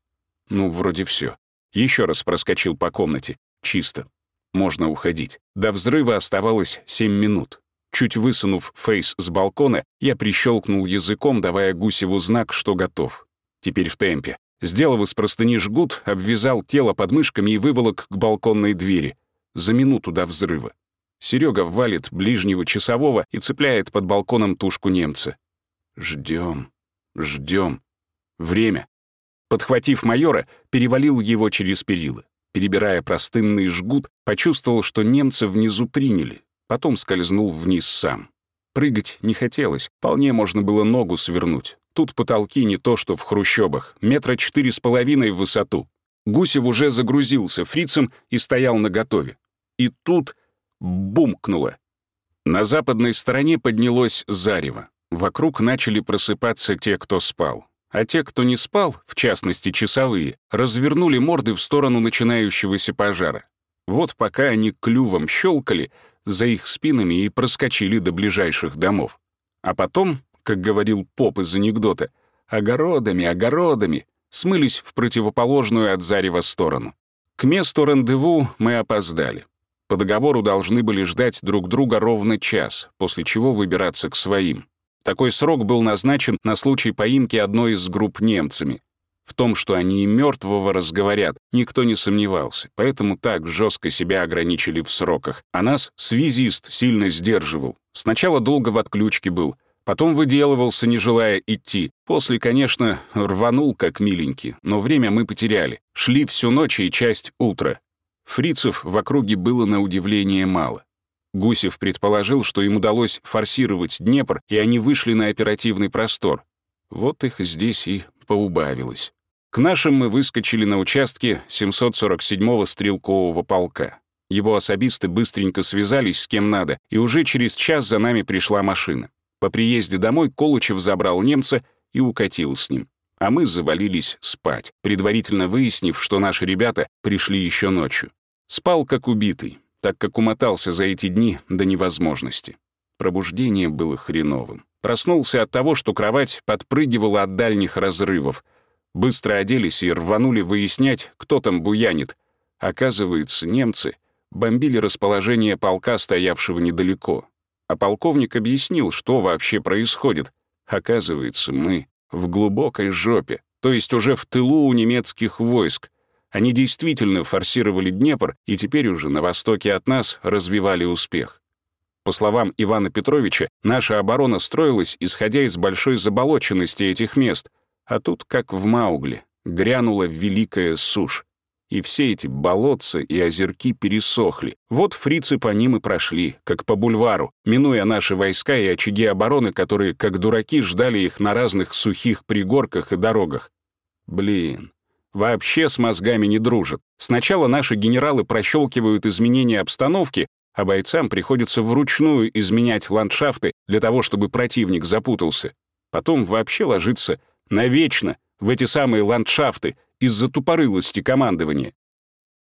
Ну, вроде все. Еще раз проскочил по комнате. Чисто. Можно уходить. До взрыва оставалось семь минут. Чуть высунув фейс с балкона, я прищелкнул языком, давая Гусеву знак, что готов. Теперь в темпе. Сделав из простыни жгут, обвязал тело подмышками и выволок к балконной двери. За минуту до взрыва. Серега валит ближнего часового и цепляет под балконом тушку немца. Ждем, ждем. Время. Подхватив майора, перевалил его через перила. Перебирая простынный жгут, почувствовал, что немцы внизу приняли. Потом скользнул вниз сам. Прыгать не хотелось, вполне можно было ногу свернуть. Тут потолки не то, что в хрущобах, метра четыре с половиной в высоту. Гусев уже загрузился фрицем и стоял наготове. И тут бумкнуло. На западной стороне поднялось зарево. Вокруг начали просыпаться те, кто спал. А те, кто не спал, в частности часовые, развернули морды в сторону начинающегося пожара. Вот пока они клювом щелкали, за их спинами и проскочили до ближайших домов. А потом, как говорил поп из анекдота, огородами, огородами, смылись в противоположную от зарева сторону. К месту рандеву мы опоздали. По договору должны были ждать друг друга ровно час, после чего выбираться к своим. Такой срок был назначен на случай поимки одной из групп немцами. В том, что они и мертвого разговорят, никто не сомневался, поэтому так жестко себя ограничили в сроках. А нас связист сильно сдерживал. Сначала долго в отключке был, потом выделывался, не желая идти. После, конечно, рванул как миленький, но время мы потеряли. Шли всю ночь и часть утра. Фрицев в округе было на удивление мало. Гусев предположил, что им удалось форсировать Днепр, и они вышли на оперативный простор. Вот их здесь и поубавилось. К нашим мы выскочили на участке 747-го стрелкового полка. Его особисты быстренько связались с кем надо, и уже через час за нами пришла машина. По приезде домой Колычев забрал немца и укатил с ним. А мы завалились спать, предварительно выяснив, что наши ребята пришли еще ночью. Спал как убитый, так как умотался за эти дни до невозможности. Пробуждение было хреновым. Проснулся от того, что кровать подпрыгивала от дальних разрывов. Быстро оделись и рванули выяснять, кто там буянит. Оказывается, немцы бомбили расположение полка, стоявшего недалеко. А полковник объяснил, что вообще происходит. Оказывается, мы в глубокой жопе, то есть уже в тылу у немецких войск, они действительно форсировали Днепр и теперь уже на востоке от нас развивали успех. По словам Ивана Петровича, наша оборона строилась, исходя из большой заболоченности этих мест, а тут, как в Маугле, грянула великая сушь. И все эти болотца и озерки пересохли. Вот фрицы по ним и прошли, как по бульвару, минуя наши войска и очаги обороны, которые, как дураки, ждали их на разных сухих пригорках и дорогах. Блин, вообще с мозгами не дружат. Сначала наши генералы прощелкивают изменения обстановки, а бойцам приходится вручную изменять ландшафты для того, чтобы противник запутался. Потом вообще ложиться навечно в эти самые ландшафты из-за тупорылости командования.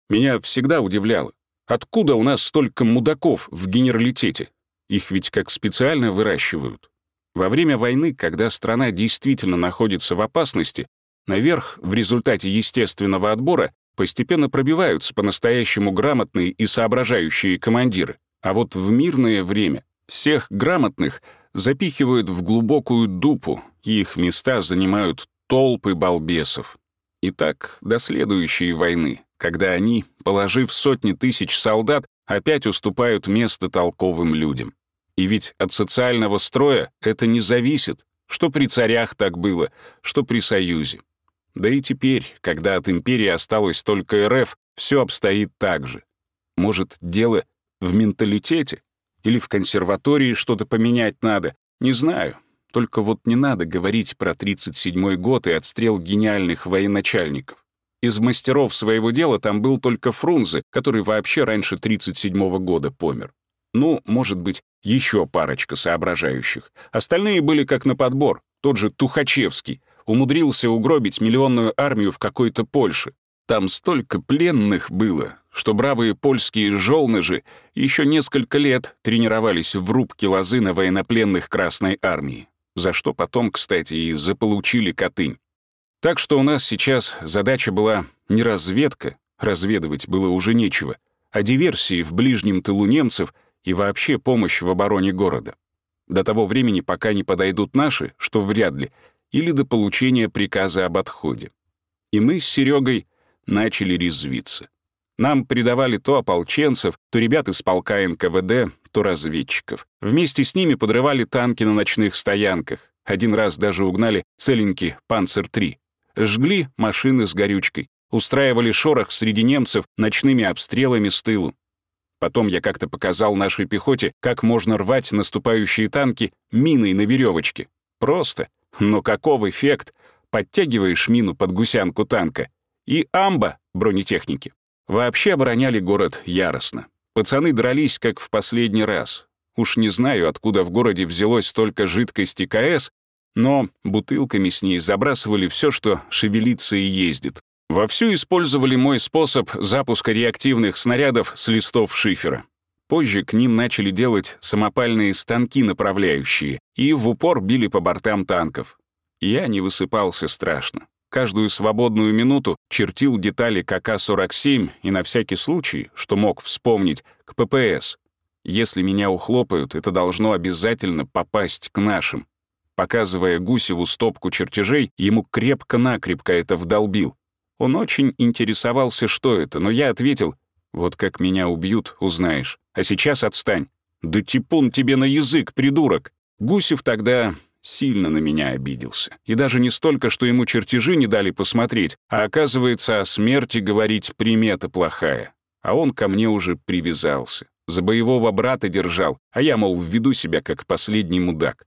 Меня всегда удивляло, откуда у нас столько мудаков в генералитете? Их ведь как специально выращивают. Во время войны, когда страна действительно находится в опасности, Наверх, в результате естественного отбора, постепенно пробиваются по-настоящему грамотные и соображающие командиры. А вот в мирное время всех грамотных запихивают в глубокую дупу, и их места занимают толпы балбесов. И так до следующей войны, когда они, положив сотни тысяч солдат, опять уступают место толковым людям. И ведь от социального строя это не зависит, что при царях так было, что при Союзе. Да и теперь, когда от империи осталось только РФ, все обстоит так же. Может, дело в менталитете? Или в консерватории что-то поменять надо? Не знаю. Только вот не надо говорить про 37-й год и отстрел гениальных военачальников. Из мастеров своего дела там был только Фрунзе, который вообще раньше 37-го года помер. Ну, может быть, еще парочка соображающих. Остальные были как на подбор. Тот же Тухачевский, умудрился угробить миллионную армию в какой-то Польше. Там столько пленных было, что бравые польские жолныжи еще несколько лет тренировались в рубке лозы на военнопленных Красной армии, за что потом, кстати, и заполучили Катынь. Так что у нас сейчас задача была не разведка, разведывать было уже нечего, а диверсии в ближнем тылу немцев и вообще помощь в обороне города. До того времени, пока не подойдут наши, что вряд ли, или до получения приказа об отходе. И мы с Серегой начали резвиться. Нам придавали то ополченцев, то ребят из полка НКВД, то разведчиков. Вместе с ними подрывали танки на ночных стоянках. Один раз даже угнали целенький «Панцер-3». жгли машины с горючкой, устраивали шорох среди немцев ночными обстрелами с тылу. Потом я как-то показал нашей пехоте, как можно рвать наступающие танки миной на веревочке. Просто. Но каков эффект? Подтягиваешь мину под гусянку танка. И амба бронетехники. Вообще обороняли город яростно. Пацаны дрались, как в последний раз. Уж не знаю, откуда в городе взялось столько жидкости КС, но бутылками с ней забрасывали все, что шевелится и ездит. Вовсю использовали мой способ запуска реактивных снарядов с листов шифера. Позже к ним начали делать самопальные станки направляющие и в упор били по бортам танков. Я не высыпался страшно. Каждую свободную минуту чертил детали КК-47 и на всякий случай, что мог вспомнить, к ППС. Если меня ухлопают, это должно обязательно попасть к нашим. Показывая Гусеву стопку чертежей, ему крепко-накрепко это вдолбил. Он очень интересовался, что это, но я ответил, «Вот как меня убьют, узнаешь. А сейчас отстань». «Да типун тебе на язык, придурок!» Гусев тогда сильно на меня обиделся. И даже не столько, что ему чертежи не дали посмотреть, а оказывается, о смерти говорить примета плохая. А он ко мне уже привязался. За боевого брата держал, а я, мол, введу себя как последний мудак.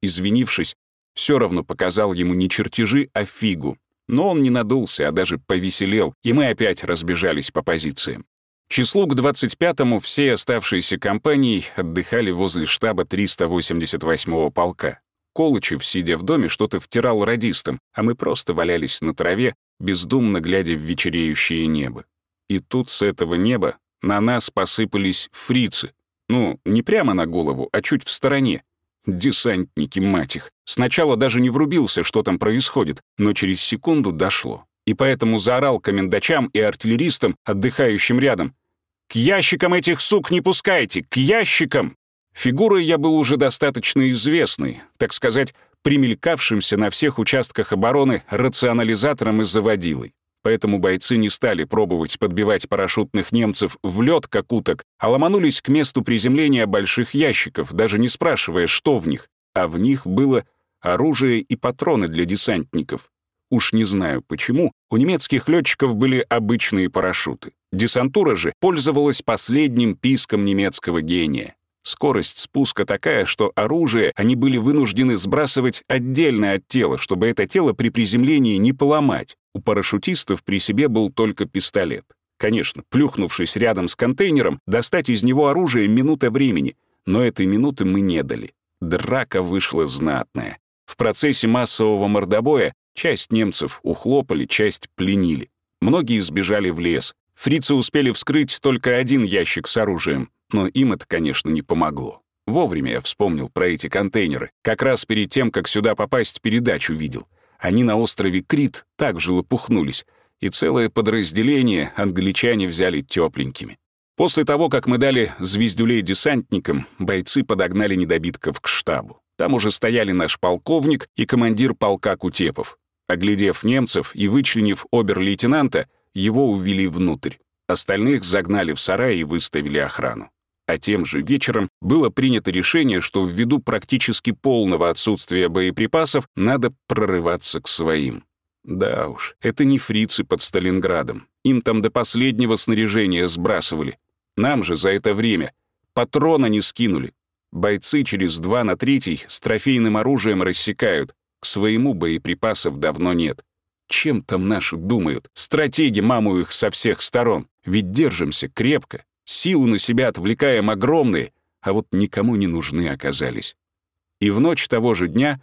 Извинившись, все равно показал ему не чертежи, а фигу, но он не надулся, а даже повеселел, и мы опять разбежались по позициям. Числу к 25-му все оставшиеся компании отдыхали возле штаба 388-го полка. Колычев, сидя в доме, что-то втирал радистам, а мы просто валялись на траве, бездумно глядя в вечереющее небо. И тут с этого неба на нас посыпались фрицы. Ну, не прямо на голову, а чуть в стороне, Десантники, мать их. Сначала даже не врубился, что там происходит, но через секунду дошло. И поэтому заорал комендачам и артиллеристам, отдыхающим рядом. «К ящикам этих сук не пускайте! К ящикам!» Фигурой я был уже достаточно известный, так сказать, примелькавшимся на всех участках обороны рационализатором и заводилой. Поэтому бойцы не стали пробовать подбивать парашютных немцев в лед, как уток, а ломанулись к месту приземления больших ящиков, даже не спрашивая, что в них. А в них было оружие и патроны для десантников. Уж не знаю почему, у немецких летчиков были обычные парашюты. Десантура же пользовалась последним писком немецкого гения. Скорость спуска такая, что оружие они были вынуждены сбрасывать отдельно от тела, чтобы это тело при приземлении не поломать. У парашютистов при себе был только пистолет. Конечно, плюхнувшись рядом с контейнером, достать из него оружие минута времени, но этой минуты мы не дали. Драка вышла знатная. В процессе массового мордобоя часть немцев ухлопали, часть пленили. Многие сбежали в лес. Фрицы успели вскрыть только один ящик с оружием, но им это, конечно, не помогло. Вовремя я вспомнил про эти контейнеры. Как раз перед тем, как сюда попасть, передачу видел. Они на острове Крит также лопухнулись, и целое подразделение англичане взяли тепленькими. После того, как мы дали звездюлей десантникам, бойцы подогнали недобитков к штабу. Там уже стояли наш полковник и командир полка Кутепов. Оглядев немцев и вычленив обер-лейтенанта, его увели внутрь. Остальных загнали в сарай и выставили охрану. А тем же вечером было принято решение, что ввиду практически полного отсутствия боеприпасов надо прорываться к своим. Да уж, это не фрицы под Сталинградом. Им там до последнего снаряжения сбрасывали. Нам же за это время патрона не скинули. Бойцы через два на третий с трофейным оружием рассекают. К своему боеприпасов давно нет. Чем там наши думают? Стратеги маму их со всех сторон. Ведь держимся крепко, силу на себя отвлекаем огромные, а вот никому не нужны оказались. И в ночь того же дня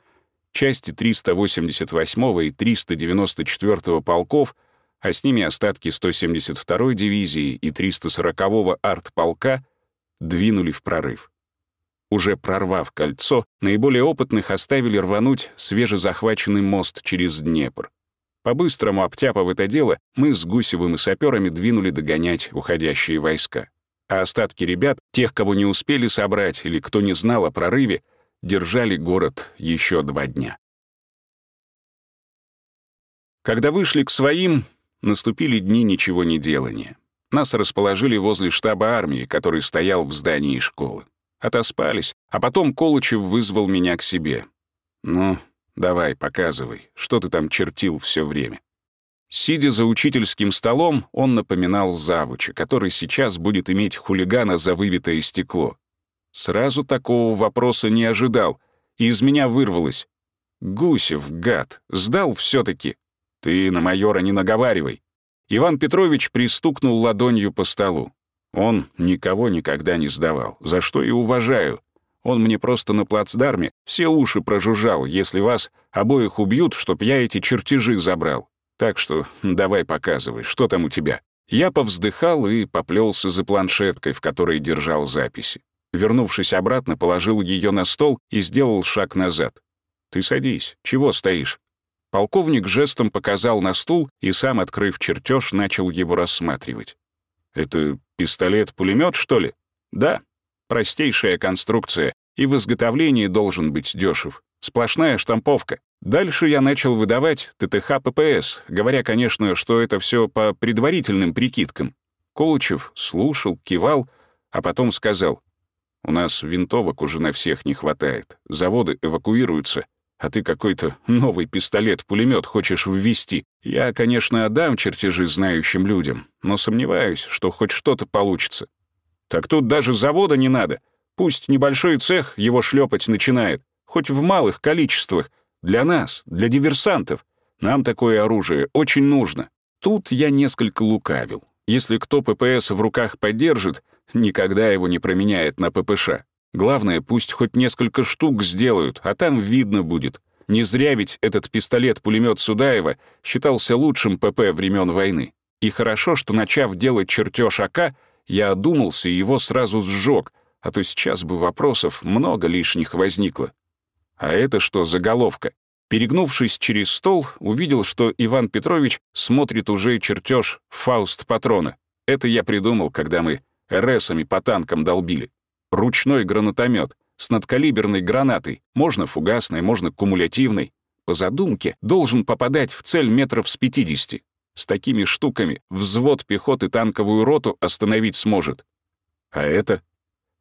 части 388 и 394 полков, а с ними остатки 172 дивизии и 340-го артполка, двинули в прорыв. Уже прорвав кольцо, наиболее опытных оставили рвануть свежезахваченный мост через Днепр. По-быстрому обтяпав это дело, мы с Гусевым и саперами двинули догонять уходящие войска. А остатки ребят, тех, кого не успели собрать или кто не знал о прорыве, держали город еще два дня. Когда вышли к своим, наступили дни ничего не делания. Нас расположили возле штаба армии, который стоял в здании школы. Отоспались, а потом Колычев вызвал меня к себе. «Ну, Давай, показывай, что ты там чертил все время. Сидя за учительским столом, он напоминал завуча, который сейчас будет иметь хулигана за выбитое стекло. Сразу такого вопроса не ожидал, и из меня вырвалось. «Гусев, гад, сдал все таки Ты на майора не наговаривай». Иван Петрович пристукнул ладонью по столу. Он никого никогда не сдавал, за что и уважаю. Он мне просто на плацдарме все уши прожужжал, если вас обоих убьют, чтоб я эти чертежи забрал. Так что давай показывай, что там у тебя». Я повздыхал и поплелся за планшеткой, в которой держал записи. Вернувшись обратно, положил ее на стол и сделал шаг назад. «Ты садись. Чего стоишь?» Полковник жестом показал на стул и сам, открыв чертеж, начал его рассматривать. «Это пистолет-пулемет, что ли?» «Да. Простейшая конструкция, и в изготовлении должен быть дешев. Сплошная штамповка. Дальше я начал выдавать ТТХ ППС, говоря, конечно, что это все по предварительным прикидкам. Колычев слушал, кивал, а потом сказал, «У нас винтовок уже на всех не хватает, заводы эвакуируются, а ты какой-то новый пистолет-пулемет хочешь ввести. Я, конечно, отдам чертежи знающим людям, но сомневаюсь, что хоть что-то получится. Так тут даже завода не надо. Пусть небольшой цех его шлепать начинает, хоть в малых количествах. Для нас, для диверсантов. Нам такое оружие очень нужно. Тут я несколько лукавил. Если кто ППС в руках поддержит, никогда его не променяет на ППШ. Главное, пусть хоть несколько штук сделают, а там видно будет. Не зря ведь этот пистолет-пулемет Судаева считался лучшим ПП времен войны. И хорошо, что, начав делать чертеж АК, я одумался и его сразу сжег, а то сейчас бы вопросов много лишних возникло. А это что за головка? Перегнувшись через стол, увидел, что Иван Петрович смотрит уже чертеж «Фауст патрона». Это я придумал, когда мы РСами по танкам долбили. Ручной гранатомет с надкалиберной гранатой, можно фугасной, можно кумулятивной. По задумке должен попадать в цель метров с 50. С такими штуками взвод пехоты танковую роту остановить сможет. А это?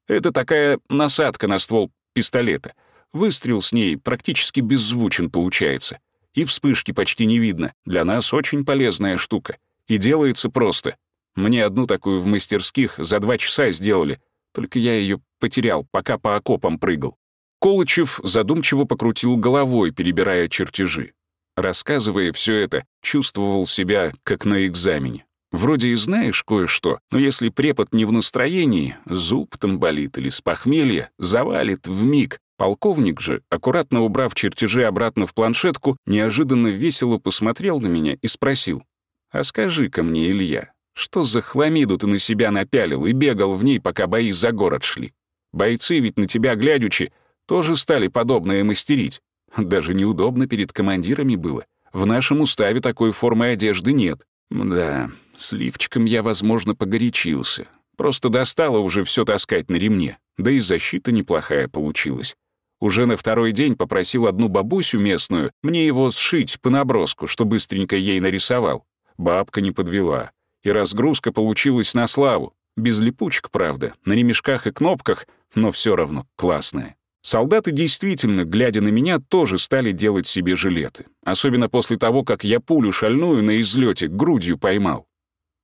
Это такая насадка на ствол пистолета — Выстрел с ней практически беззвучен получается. И вспышки почти не видно. Для нас очень полезная штука. И делается просто. Мне одну такую в мастерских за два часа сделали. Только я ее потерял, пока по окопам прыгал. Колычев задумчиво покрутил головой, перебирая чертежи. Рассказывая все это, чувствовал себя как на экзамене. Вроде и знаешь кое-что, но если препод не в настроении, зуб там болит или с похмелья, завалит в миг, Полковник же, аккуратно убрав чертежи обратно в планшетку, неожиданно весело посмотрел на меня и спросил. «А скажи-ка мне, Илья, что за хламиду ты на себя напялил и бегал в ней, пока бои за город шли? Бойцы ведь на тебя глядячи тоже стали подобное мастерить. Даже неудобно перед командирами было. В нашем уставе такой формы одежды нет. Да, с лифчиком я, возможно, погорячился. Просто достало уже все таскать на ремне. Да и защита неплохая получилась. Уже на второй день попросил одну бабусю местную мне его сшить по наброску, что быстренько ей нарисовал. Бабка не подвела. И разгрузка получилась на славу. Без липучек, правда, на ремешках и кнопках, но все равно классная. Солдаты действительно, глядя на меня, тоже стали делать себе жилеты. Особенно после того, как я пулю шальную на излете грудью поймал.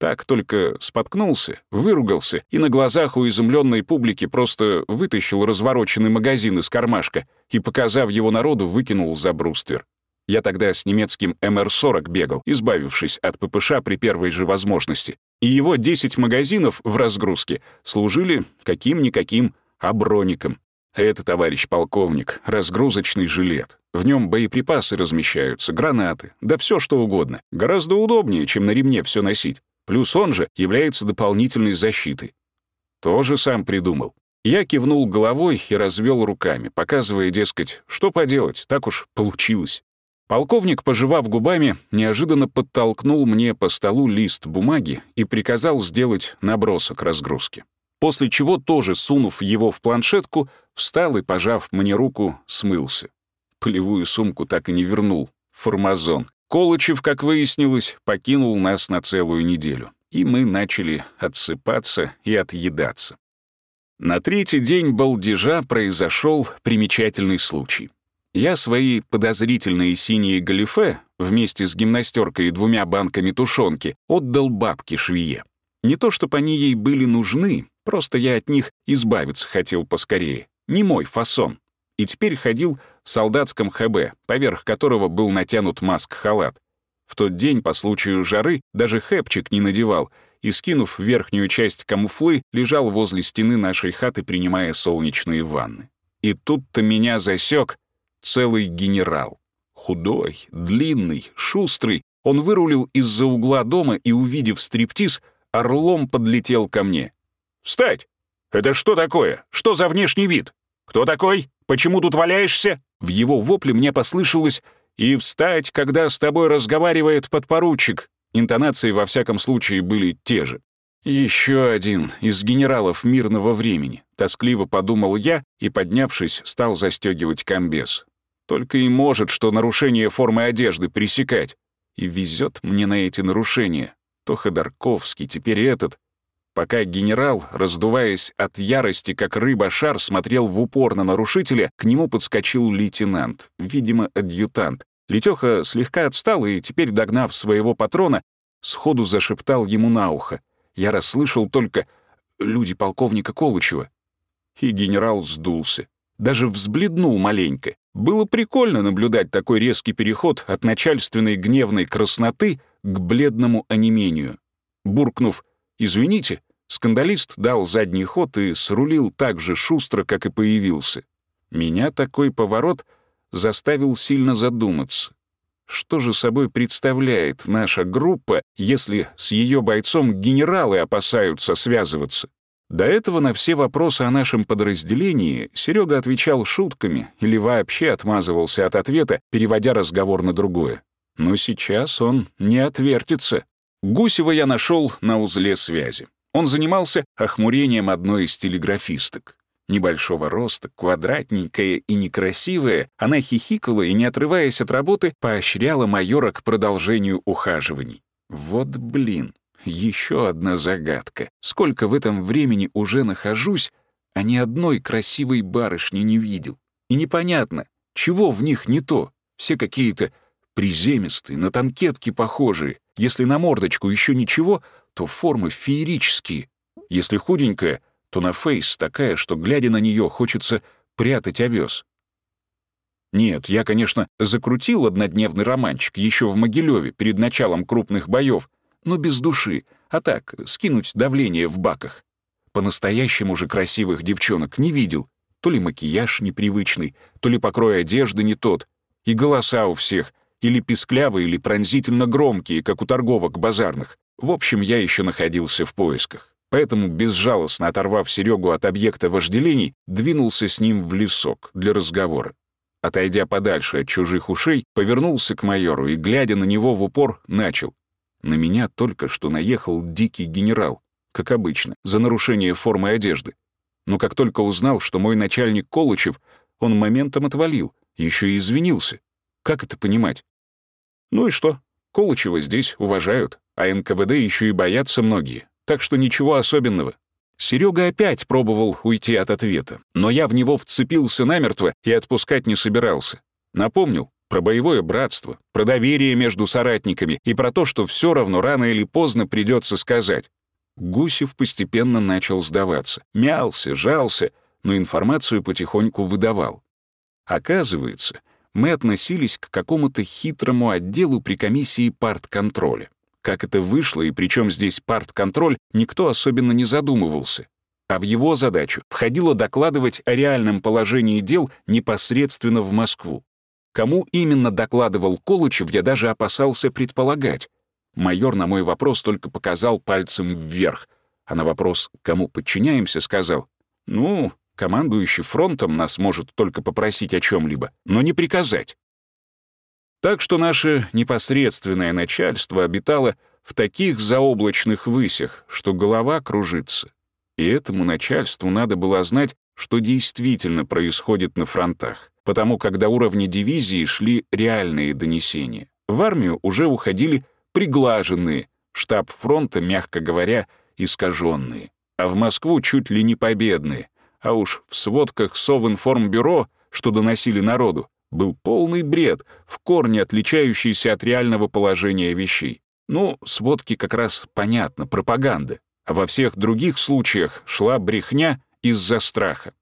Так только споткнулся, выругался и на глазах у изумленной публики просто вытащил развороченный магазин из кармашка и, показав его народу, выкинул за бруствер. Я тогда с немецким МР-40 бегал, избавившись от ППШ при первой же возможности. И его 10 магазинов в разгрузке служили каким-никаким оброником. Это, товарищ полковник, разгрузочный жилет. В нем боеприпасы размещаются, гранаты, да все что угодно. Гораздо удобнее, чем на ремне все носить. Плюс он же является дополнительной защитой. Тоже сам придумал. Я кивнул головой и развел руками, показывая, дескать, что поделать, так уж получилось. Полковник, пожевав губами, неожиданно подтолкнул мне по столу лист бумаги и приказал сделать набросок разгрузки. После чего, тоже сунув его в планшетку, встал и, пожав мне руку, смылся. Полевую сумку так и не вернул. Формазон. Колычев, как выяснилось, покинул нас на целую неделю, и мы начали отсыпаться и отъедаться. На третий день балдежа произошел примечательный случай. Я свои подозрительные синие галифе вместе с гимнастеркой и двумя банками тушенки отдал бабке швее. Не то, чтобы они ей были нужны, просто я от них избавиться хотел поскорее. Не мой фасон. И теперь ходил в солдатском ХБ, поверх которого был натянут маск-халат. В тот день, по случаю жары, даже хэпчик не надевал и, скинув верхнюю часть камуфлы, лежал возле стены нашей хаты, принимая солнечные ванны. И тут-то меня засек целый генерал. Худой, длинный, шустрый, он вырулил из-за угла дома и, увидев стриптиз, орлом подлетел ко мне. «Встать! Это что такое? Что за внешний вид? Кто такой? Почему тут валяешься?» В его вопле мне послышалось «И встать, когда с тобой разговаривает подпоручик». Интонации, во всяком случае, были те же. Еще один из генералов мирного времени», — тоскливо подумал я и, поднявшись, стал застегивать комбез. Только и может, что нарушение формы одежды пресекать. И везет мне на эти нарушения. То Ходорковский, теперь этот. Пока генерал, раздуваясь от ярости, как рыба-шар, смотрел в упор на нарушителя, к нему подскочил лейтенант, видимо, адъютант. Летёха слегка отстал и, теперь догнав своего патрона, сходу зашептал ему на ухо. Я расслышал только «люди полковника Колычева». И генерал сдулся. Даже взбледнул маленько. Было прикольно наблюдать такой резкий переход от начальственной гневной красноты к бледному онемению. Буркнув «Извините», скандалист дал задний ход и срулил так же шустро, как и появился. Меня такой поворот заставил сильно задуматься. Что же собой представляет наша группа, если с ее бойцом генералы опасаются связываться? До этого на все вопросы о нашем подразделении Серега отвечал шутками или вообще отмазывался от ответа, переводя разговор на другое. Но сейчас он не отвертится. Гусева я нашел на узле связи. Он занимался охмурением одной из телеграфисток. Небольшого роста, квадратненькая и некрасивая, она хихикала и, не отрываясь от работы, поощряла майора к продолжению ухаживаний. Вот блин, еще одна загадка. Сколько в этом времени уже нахожусь, а ни одной красивой барышни не видел. И непонятно, чего в них не то. Все какие-то приземистые, на танкетки похожие. Если на мордочку еще ничего, то формы феерические. Если худенькая, то на фейс такая, что, глядя на нее, хочется прятать овес. Нет, я, конечно, закрутил однодневный романчик еще в Могилеве перед началом крупных боев, но без души, а так, скинуть давление в баках. По-настоящему же красивых девчонок не видел. То ли макияж непривычный, то ли покрой одежды не тот. И голоса у всех или писклявые, или пронзительно громкие, как у торговок базарных. В общем, я еще находился в поисках. Поэтому, безжалостно оторвав Серегу от объекта вожделений, двинулся с ним в лесок для разговора. Отойдя подальше от чужих ушей, повернулся к майору и, глядя на него в упор, начал. На меня только что наехал дикий генерал, как обычно, за нарушение формы одежды. Но как только узнал, что мой начальник Колычев, он моментом отвалил, еще и извинился. Как это понимать? Ну и что? Колычева здесь уважают, а НКВД еще и боятся многие, так что ничего особенного. Серега опять пробовал уйти от ответа, но я в него вцепился намертво и отпускать не собирался. Напомнил про боевое братство, про доверие между соратниками и про то, что все равно рано или поздно придется сказать. Гусев постепенно начал сдаваться. Мялся, жался, но информацию потихоньку выдавал. Оказывается, мы относились к какому-то хитрому отделу при комиссии партконтроля. Как это вышло и причем здесь партконтроль, никто особенно не задумывался. А в его задачу входило докладывать о реальном положении дел непосредственно в Москву. Кому именно докладывал Колычев, я даже опасался предполагать. Майор на мой вопрос только показал пальцем вверх, а на вопрос «кому подчиняемся?» сказал «Ну, Командующий фронтом нас может только попросить о чем-либо, но не приказать. Так что наше непосредственное начальство обитало в таких заоблачных высях, что голова кружится. И этому начальству надо было знать, что действительно происходит на фронтах, потому как до уровня дивизии шли реальные донесения. В армию уже уходили приглаженные, штаб фронта, мягко говоря, искаженные, а в Москву чуть ли не победные, а уж в сводках Совинформбюро, что доносили народу, был полный бред, в корне отличающийся от реального положения вещей. Ну, сводки как раз понятно, пропаганда. А во всех других случаях шла брехня из-за страха.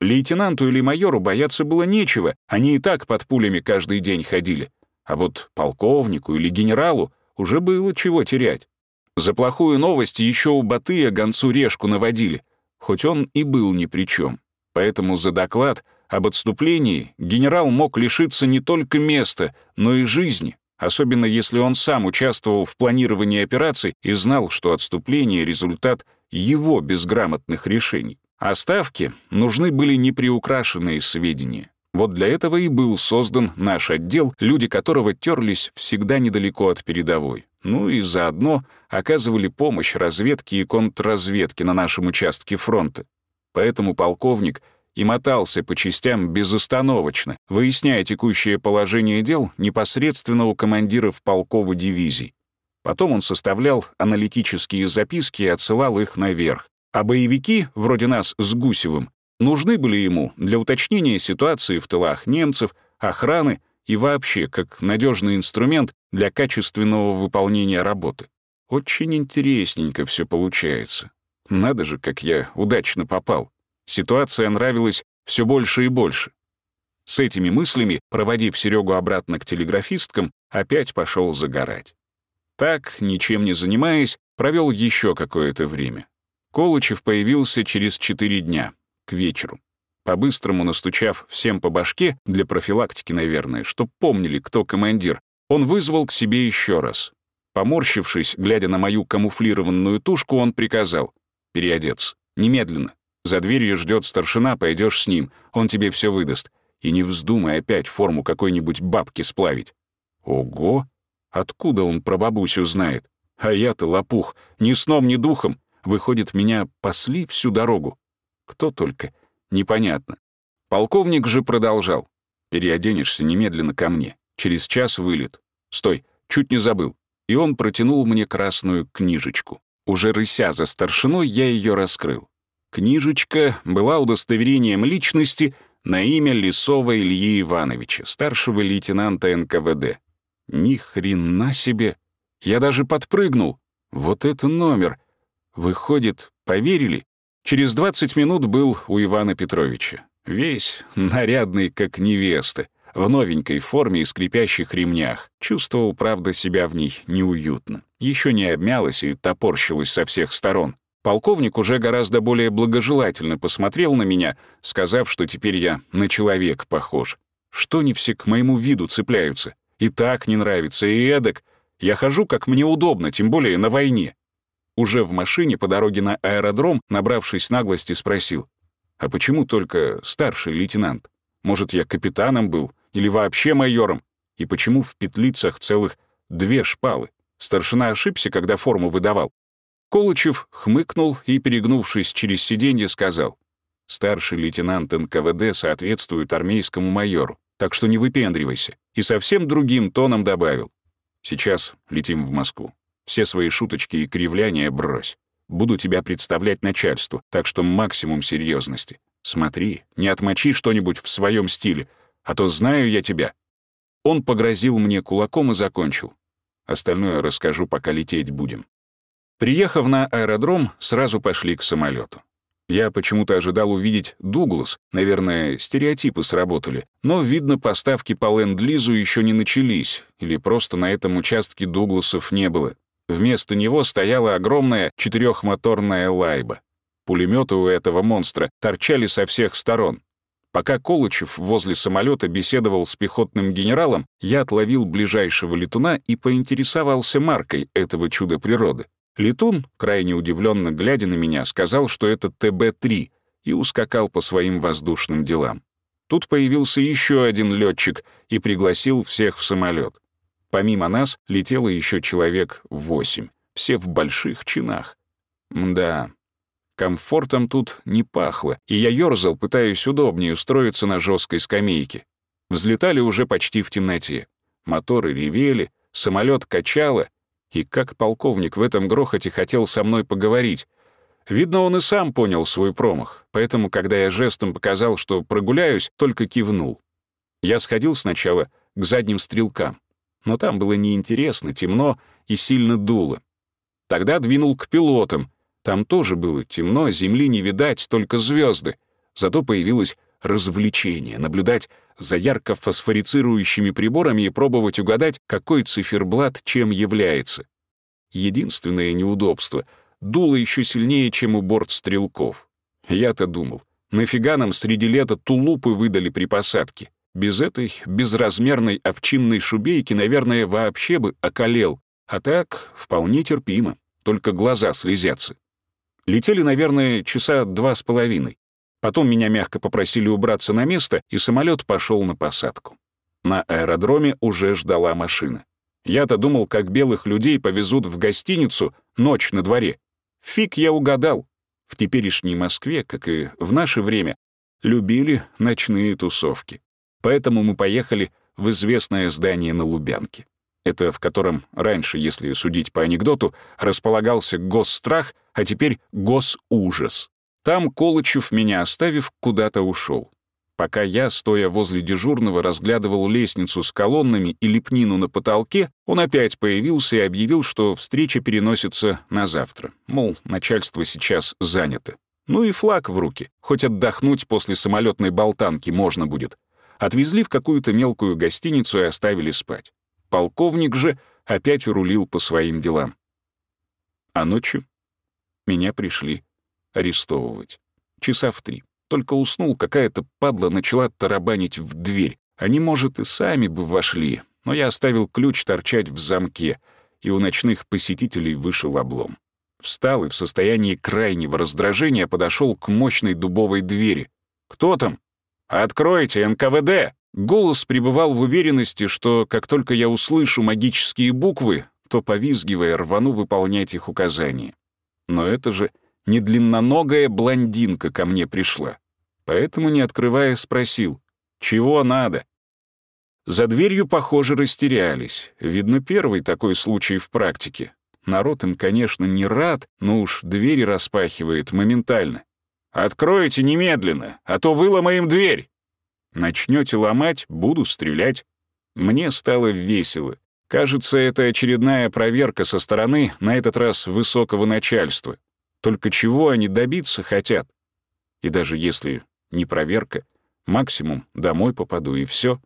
Лейтенанту или майору бояться было нечего, они и так под пулями каждый день ходили. А вот полковнику или генералу уже было чего терять. За плохую новость еще у Батыя гонцу решку наводили, хоть он и был ни при чем. Поэтому за доклад об отступлении генерал мог лишиться не только места, но и жизни, особенно если он сам участвовал в планировании операций и знал, что отступление — результат его безграмотных решений. А ставки нужны были неприукрашенные сведения. Вот для этого и был создан наш отдел, люди которого терлись всегда недалеко от передовой. Ну и заодно оказывали помощь разведке и контрразведке на нашем участке фронта. Поэтому полковник и мотался по частям безостановочно, выясняя текущее положение дел непосредственно у командиров полков дивизий. Потом он составлял аналитические записки и отсылал их наверх. А боевики, вроде нас с Гусевым, нужны были ему для уточнения ситуации в тылах немцев, охраны и вообще как надежный инструмент для качественного выполнения работы. Очень интересненько все получается. Надо же, как я удачно попал. Ситуация нравилась все больше и больше. С этими мыслями, проводив Серегу обратно к телеграфисткам, опять пошел загорать. Так, ничем не занимаясь, провел еще какое-то время. Колычев появился через четыре дня, к вечеру. По-быстрому настучав всем по башке, для профилактики, наверное, чтоб помнили, кто командир, он вызвал к себе еще раз. Поморщившись, глядя на мою камуфлированную тушку, он приказал «Переодеться. Немедленно. За дверью ждет старшина, пойдешь с ним, он тебе все выдаст. И не вздумай опять форму какой-нибудь бабки сплавить». «Ого! Откуда он про бабусю знает? А я-то лопух, ни сном, ни духом. Выходит, меня пасли всю дорогу. Кто только. Непонятно. Полковник же продолжал. «Переоденешься немедленно ко мне. Через час вылет. Стой, чуть не забыл». И он протянул мне красную книжечку. Уже рыся за старшиной, я ее раскрыл. Книжечка была удостоверением личности на имя Лисова Ильи Ивановича, старшего лейтенанта НКВД. Ни хрена себе! Я даже подпрыгнул. Вот это номер! Выходит, поверили? Через 20 минут был у Ивана Петровича. Весь нарядный, как невеста, в новенькой форме и скрипящих ремнях. Чувствовал, правда, себя в ней неуютно. Еще не обмялась и топорщилась со всех сторон. Полковник уже гораздо более благожелательно посмотрел на меня, сказав, что теперь я на человек похож. Что не все к моему виду цепляются? И так не нравится, и эдак. Я хожу, как мне удобно, тем более на войне. Уже в машине по дороге на аэродром, набравшись наглости, спросил, «А почему только старший лейтенант? Может, я капитаном был или вообще майором? И почему в петлицах целых две шпалы? Старшина ошибся, когда форму выдавал?» Колычев хмыкнул и, перегнувшись через сиденье, сказал, «Старший лейтенант НКВД соответствует армейскому майору, так что не выпендривайся». И совсем другим тоном добавил, «Сейчас летим в Москву. Все свои шуточки и кривляния брось. Буду тебя представлять начальству, так что максимум серьезности. Смотри, не отмочи что-нибудь в своем стиле, а то знаю я тебя». Он погрозил мне кулаком и закончил. Остальное расскажу, пока лететь будем. Приехав на аэродром, сразу пошли к самолету. Я почему-то ожидал увидеть Дуглас, наверное, стереотипы сработали, но, видно, поставки по ленд-лизу еще не начались, или просто на этом участке Дугласов не было. Вместо него стояла огромная четырехмоторная лайба. Пулеметы у этого монстра торчали со всех сторон. Пока Колычев возле самолета беседовал с пехотным генералом, я отловил ближайшего летуна и поинтересовался маркой этого чуда природы. Летун, крайне удивленно глядя на меня, сказал, что это ТБ-3, и ускакал по своим воздушным делам. Тут появился еще один летчик и пригласил всех в самолет. Помимо нас летело еще человек восемь, все в больших чинах. Да, комфортом тут не пахло, и я ёрзал, пытаясь удобнее устроиться на жесткой скамейке. Взлетали уже почти в темноте. Моторы ревели, самолет качало, и как полковник в этом грохоте хотел со мной поговорить. Видно, он и сам понял свой промах, поэтому, когда я жестом показал, что прогуляюсь, только кивнул. Я сходил сначала к задним стрелкам, но там было неинтересно, темно и сильно дуло. Тогда двинул к пилотам. Там тоже было темно, земли не видать, только звезды. Зато появилось развлечение — наблюдать за ярко фосфорицирующими приборами и пробовать угадать, какой циферблат чем является. Единственное неудобство — дуло еще сильнее, чем у борт стрелков. Я-то думал, нафига нам среди лета тулупы выдали при посадке? Без этой безразмерной овчинной шубейки, наверное, вообще бы околел. А так, вполне терпимо, только глаза слезятся. Летели, наверное, часа два с половиной. Потом меня мягко попросили убраться на место, и самолет пошел на посадку. На аэродроме уже ждала машина. Я-то думал, как белых людей повезут в гостиницу ночь на дворе. Фиг я угадал. В теперешней Москве, как и в наше время, любили ночные тусовки. Поэтому мы поехали в известное здание на Лубянке. Это в котором раньше, если судить по анекдоту, располагался госстрах, а теперь госужас. Там Колычев, меня оставив, куда-то ушел. Пока я, стоя возле дежурного, разглядывал лестницу с колоннами и лепнину на потолке, он опять появился и объявил, что встреча переносится на завтра. Мол, начальство сейчас занято. Ну и флаг в руки. Хоть отдохнуть после самолетной болтанки можно будет. Отвезли в какую-то мелкую гостиницу и оставили спать. Полковник же опять урулил по своим делам. А ночью меня пришли арестовывать. Часа в три. Только уснул, какая-то падла начала тарабанить в дверь. Они, может, и сами бы вошли, но я оставил ключ торчать в замке, и у ночных посетителей вышел облом. Встал и в состоянии крайнего раздражения подошел к мощной дубовой двери. «Кто там?» «Откройте, НКВД!» Голос пребывал в уверенности, что как только я услышу магические буквы, то, повизгивая, рвану выполнять их указания. Но это же не длинноногая блондинка ко мне пришла. Поэтому, не открывая, спросил, «Чего надо?» За дверью, похоже, растерялись. Видно, первый такой случай в практике. Народ им, конечно, не рад, но уж двери распахивает моментально. «Откройте немедленно, а то выломаем дверь!» Начнете ломать, буду стрелять. Мне стало весело. Кажется, это очередная проверка со стороны, на этот раз высокого начальства. Только чего они добиться хотят? И даже если не проверка, максимум домой попаду и все.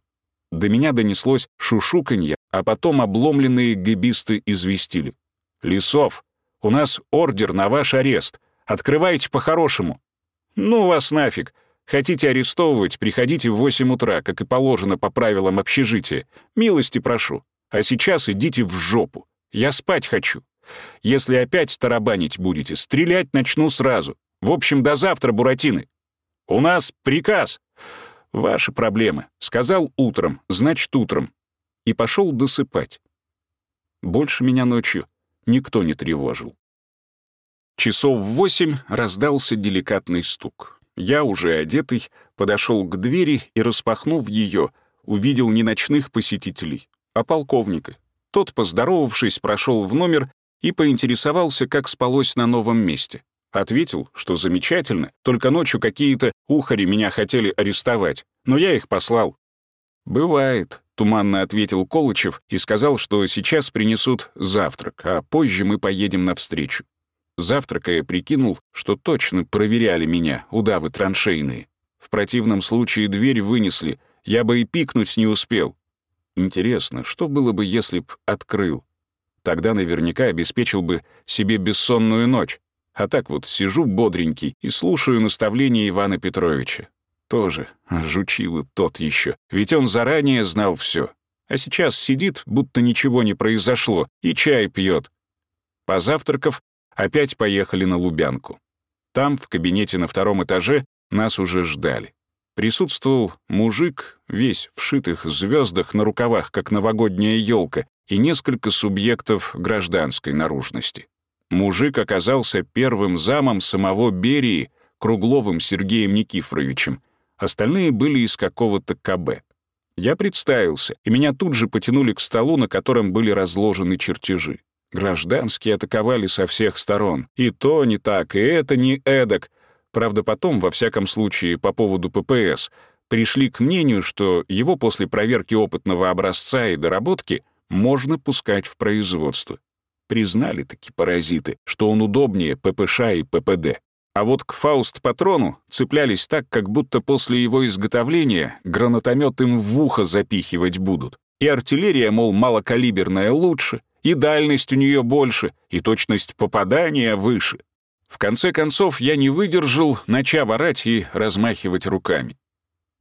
До меня донеслось шушуканье, а потом обломленные гибисты известили. «Лисов, у нас ордер на ваш арест. Открывайте по-хорошему». «Ну вас нафиг. Хотите арестовывать, приходите в 8 утра, как и положено по правилам общежития. Милости прошу. А сейчас идите в жопу. Я спать хочу». Если опять тарабанить будете, стрелять начну сразу. В общем, до завтра, Буратины. У нас приказ. Ваши проблемы. Сказал утром, значит утром. И пошел досыпать. Больше меня ночью никто не тревожил. Часов в восемь раздался деликатный стук. Я, уже одетый, подошел к двери и, распахнув ее, увидел не ночных посетителей, а полковника. Тот, поздоровавшись, прошел в номер и поинтересовался, как спалось на новом месте. Ответил, что замечательно, только ночью какие-то ухари меня хотели арестовать, но я их послал. «Бывает», — туманно ответил Колычев и сказал, что сейчас принесут завтрак, а позже мы поедем навстречу. Завтракая, прикинул, что точно проверяли меня, удавы траншейные. В противном случае дверь вынесли, я бы и пикнуть не успел. Интересно, что было бы, если б открыл? Тогда наверняка обеспечил бы себе бессонную ночь. А так вот сижу бодренький и слушаю наставления Ивана Петровича. Тоже жучило тот еще, ведь он заранее знал все. А сейчас сидит, будто ничего не произошло, и чай пьет. Позавтракав, опять поехали на Лубянку. Там, в кабинете на втором этаже, нас уже ждали. Присутствовал мужик, весь в шитых звездах на рукавах, как новогодняя елка, и несколько субъектов гражданской наружности. Мужик оказался первым замом самого Берии, Кругловым Сергеем Никифоровичем. Остальные были из какого-то КБ. Я представился, и меня тут же потянули к столу, на котором были разложены чертежи. Гражданские атаковали со всех сторон. И то не так, и это не эдак. Правда, потом, во всяком случае, по поводу ППС, пришли к мнению, что его после проверки опытного образца и доработки можно пускать в производство. Признали таки паразиты, что он удобнее ППШ и ППД. А вот к Фауст-патрону цеплялись так, как будто после его изготовления гранатомет им в ухо запихивать будут. И артиллерия, мол, малокалиберная лучше, и дальность у нее больше, и точность попадания выше. В конце концов, я не выдержал, начав орать и размахивать руками.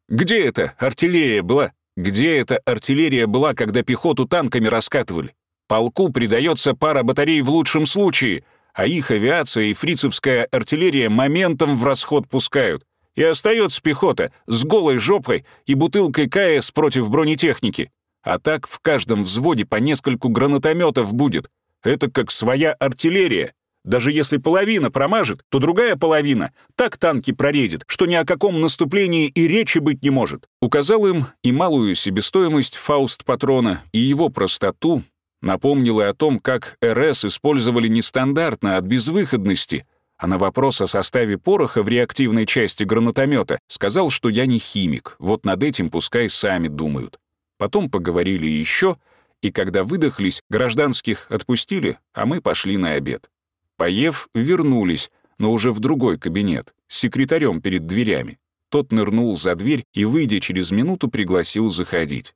«Где эта артиллерия была? Где эта артиллерия была, когда пехоту танками раскатывали? Полку придается пара батарей в лучшем случае — а их авиация и фрицевская артиллерия моментом в расход пускают. И остается пехота с голой жопой и бутылкой КС против бронетехники. А так в каждом взводе по нескольку гранатометов будет. Это как своя артиллерия. Даже если половина промажет, то другая половина так танки проредит, что ни о каком наступлении и речи быть не может. Указал им и малую себестоимость фауст-патрона, и его простоту, Напомнил и о том, как РС использовали нестандартно от безвыходности, а на вопрос о составе пороха в реактивной части гранатомета сказал, что я не химик, вот над этим пускай сами думают. Потом поговорили еще, и когда выдохлись, гражданских отпустили, а мы пошли на обед. Поев, вернулись, но уже в другой кабинет, с секретарем перед дверями. Тот нырнул за дверь и, выйдя через минуту, пригласил заходить.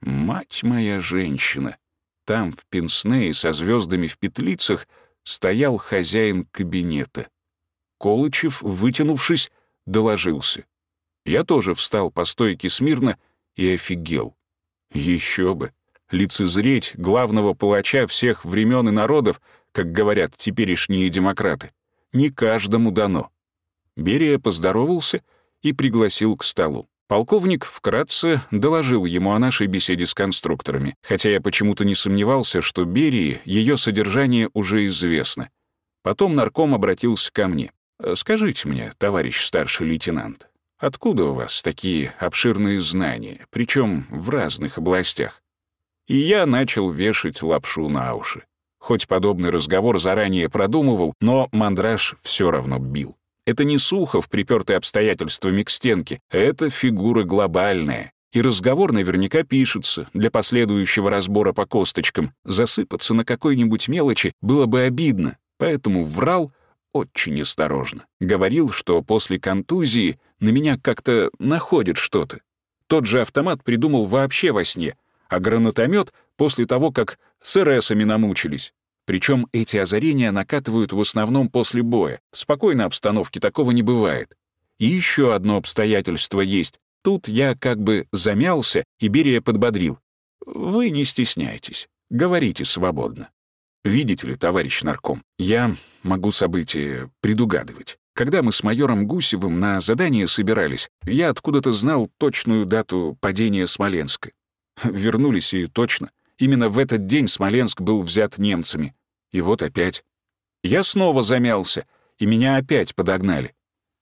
«Мать моя женщина!» Там, в пенсне со звездами в петлицах, стоял хозяин кабинета. Колычев, вытянувшись, доложился. Я тоже встал по стойке смирно и офигел. Еще бы! Лицезреть главного палача всех времен и народов, как говорят теперешние демократы, не каждому дано. Берия поздоровался и пригласил к столу. Полковник вкратце доложил ему о нашей беседе с конструкторами, хотя я почему-то не сомневался, что Берии ее содержание уже известно. Потом нарком обратился ко мне. «Скажите мне, товарищ старший лейтенант, откуда у вас такие обширные знания, причем в разных областях?» И я начал вешать лапшу на уши. Хоть подобный разговор заранее продумывал, но мандраж все равно бил. Это не Сухов, припертый обстоятельствами к стенке, это фигура глобальная. И разговор наверняка пишется для последующего разбора по косточкам. Засыпаться на какой-нибудь мелочи было бы обидно, поэтому врал очень осторожно. Говорил, что после контузии на меня как-то находит что-то. Тот же автомат придумал вообще во сне, а гранатомет после того, как с РСами намучились. Причем эти озарения накатывают в основном после боя. В спокойной обстановке такого не бывает. И еще одно обстоятельство есть. Тут я как бы замялся, и Берия подбодрил. «Вы не стесняйтесь. Говорите свободно. Видите ли, товарищ нарком, я могу события предугадывать. Когда мы с майором Гусевым на задание собирались, я откуда-то знал точную дату падения Смоленска. Вернулись и точно — Именно в этот день Смоленск был взят немцами. И вот опять. Я снова замялся, и меня опять подогнали.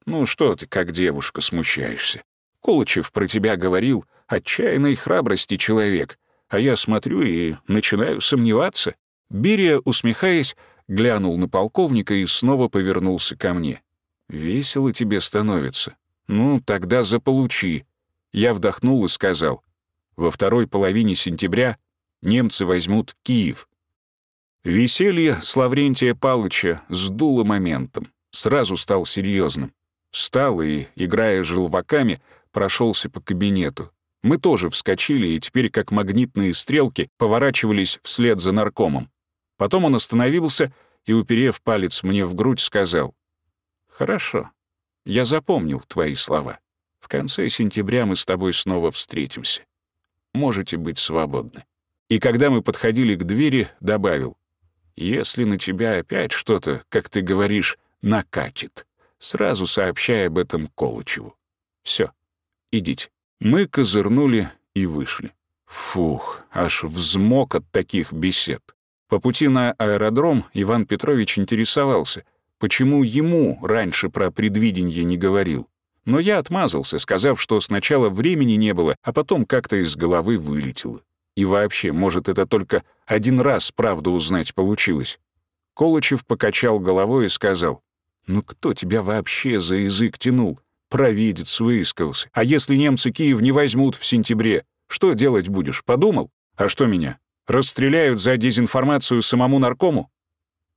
Ну что ты, как девушка, смущаешься? Колычев про тебя говорил, отчаянной храбрости человек, а я смотрю и начинаю сомневаться. Берия, усмехаясь, глянул на полковника и снова повернулся ко мне. «Весело тебе становится. Ну, тогда заполучи». Я вдохнул и сказал. «Во второй половине сентября немцы возьмут Киев. Веселье с Лаврентия Палыча сдуло моментом, сразу стал серьезным. Встал и, играя желваками, прошелся по кабинету. Мы тоже вскочили и теперь, как магнитные стрелки, поворачивались вслед за наркомом. Потом он остановился и, уперев палец мне в грудь, сказал, «Хорошо, я запомнил твои слова. В конце сентября мы с тобой снова встретимся. Можете быть свободны». И когда мы подходили к двери, добавил, «Если на тебя опять что-то, как ты говоришь, накатит, сразу сообщай об этом Колычеву. Все, идите». Мы козырнули и вышли. Фух, аж взмок от таких бесед. По пути на аэродром Иван Петрович интересовался, почему ему раньше про предвидение не говорил. Но я отмазался, сказав, что сначала времени не было, а потом как-то из головы вылетело. И вообще, может, это только один раз правду узнать получилось. Колычев покачал головой и сказал, «Ну кто тебя вообще за язык тянул? Провидец выискался. А если немцы Киев не возьмут в сентябре, что делать будешь? Подумал? А что меня? Расстреляют за дезинформацию самому наркому?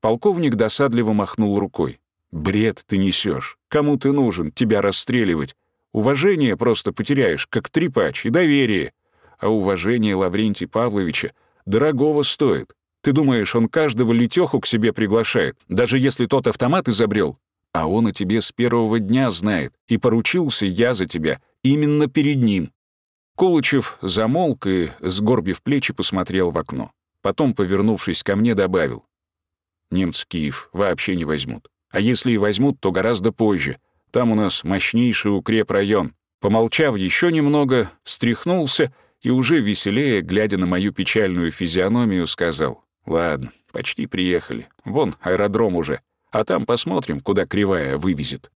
Полковник досадливо махнул рукой. Бред ты несешь. Кому ты нужен? Тебя расстреливать. Уважение просто потеряешь, как трепач, и доверие. А уважение Лаврентия Павловича дорогого стоит. Ты думаешь, он каждого летеху к себе приглашает, даже если тот автомат изобрел? А он о тебе с первого дня знает, и поручился я за тебя именно перед ним. Колычев замолк и, сгорбив плечи, посмотрел в окно. Потом, повернувшись ко мне, добавил. «Немцы Киев вообще не возьмут. А если и возьмут, то гораздо позже. Там у нас мощнейший укрепрайон». Помолчав еще немного, встряхнулся и уже веселее, глядя на мою печальную физиономию, сказал. «Ладно, почти приехали. Вон аэродром уже. А там посмотрим, куда кривая вывезет».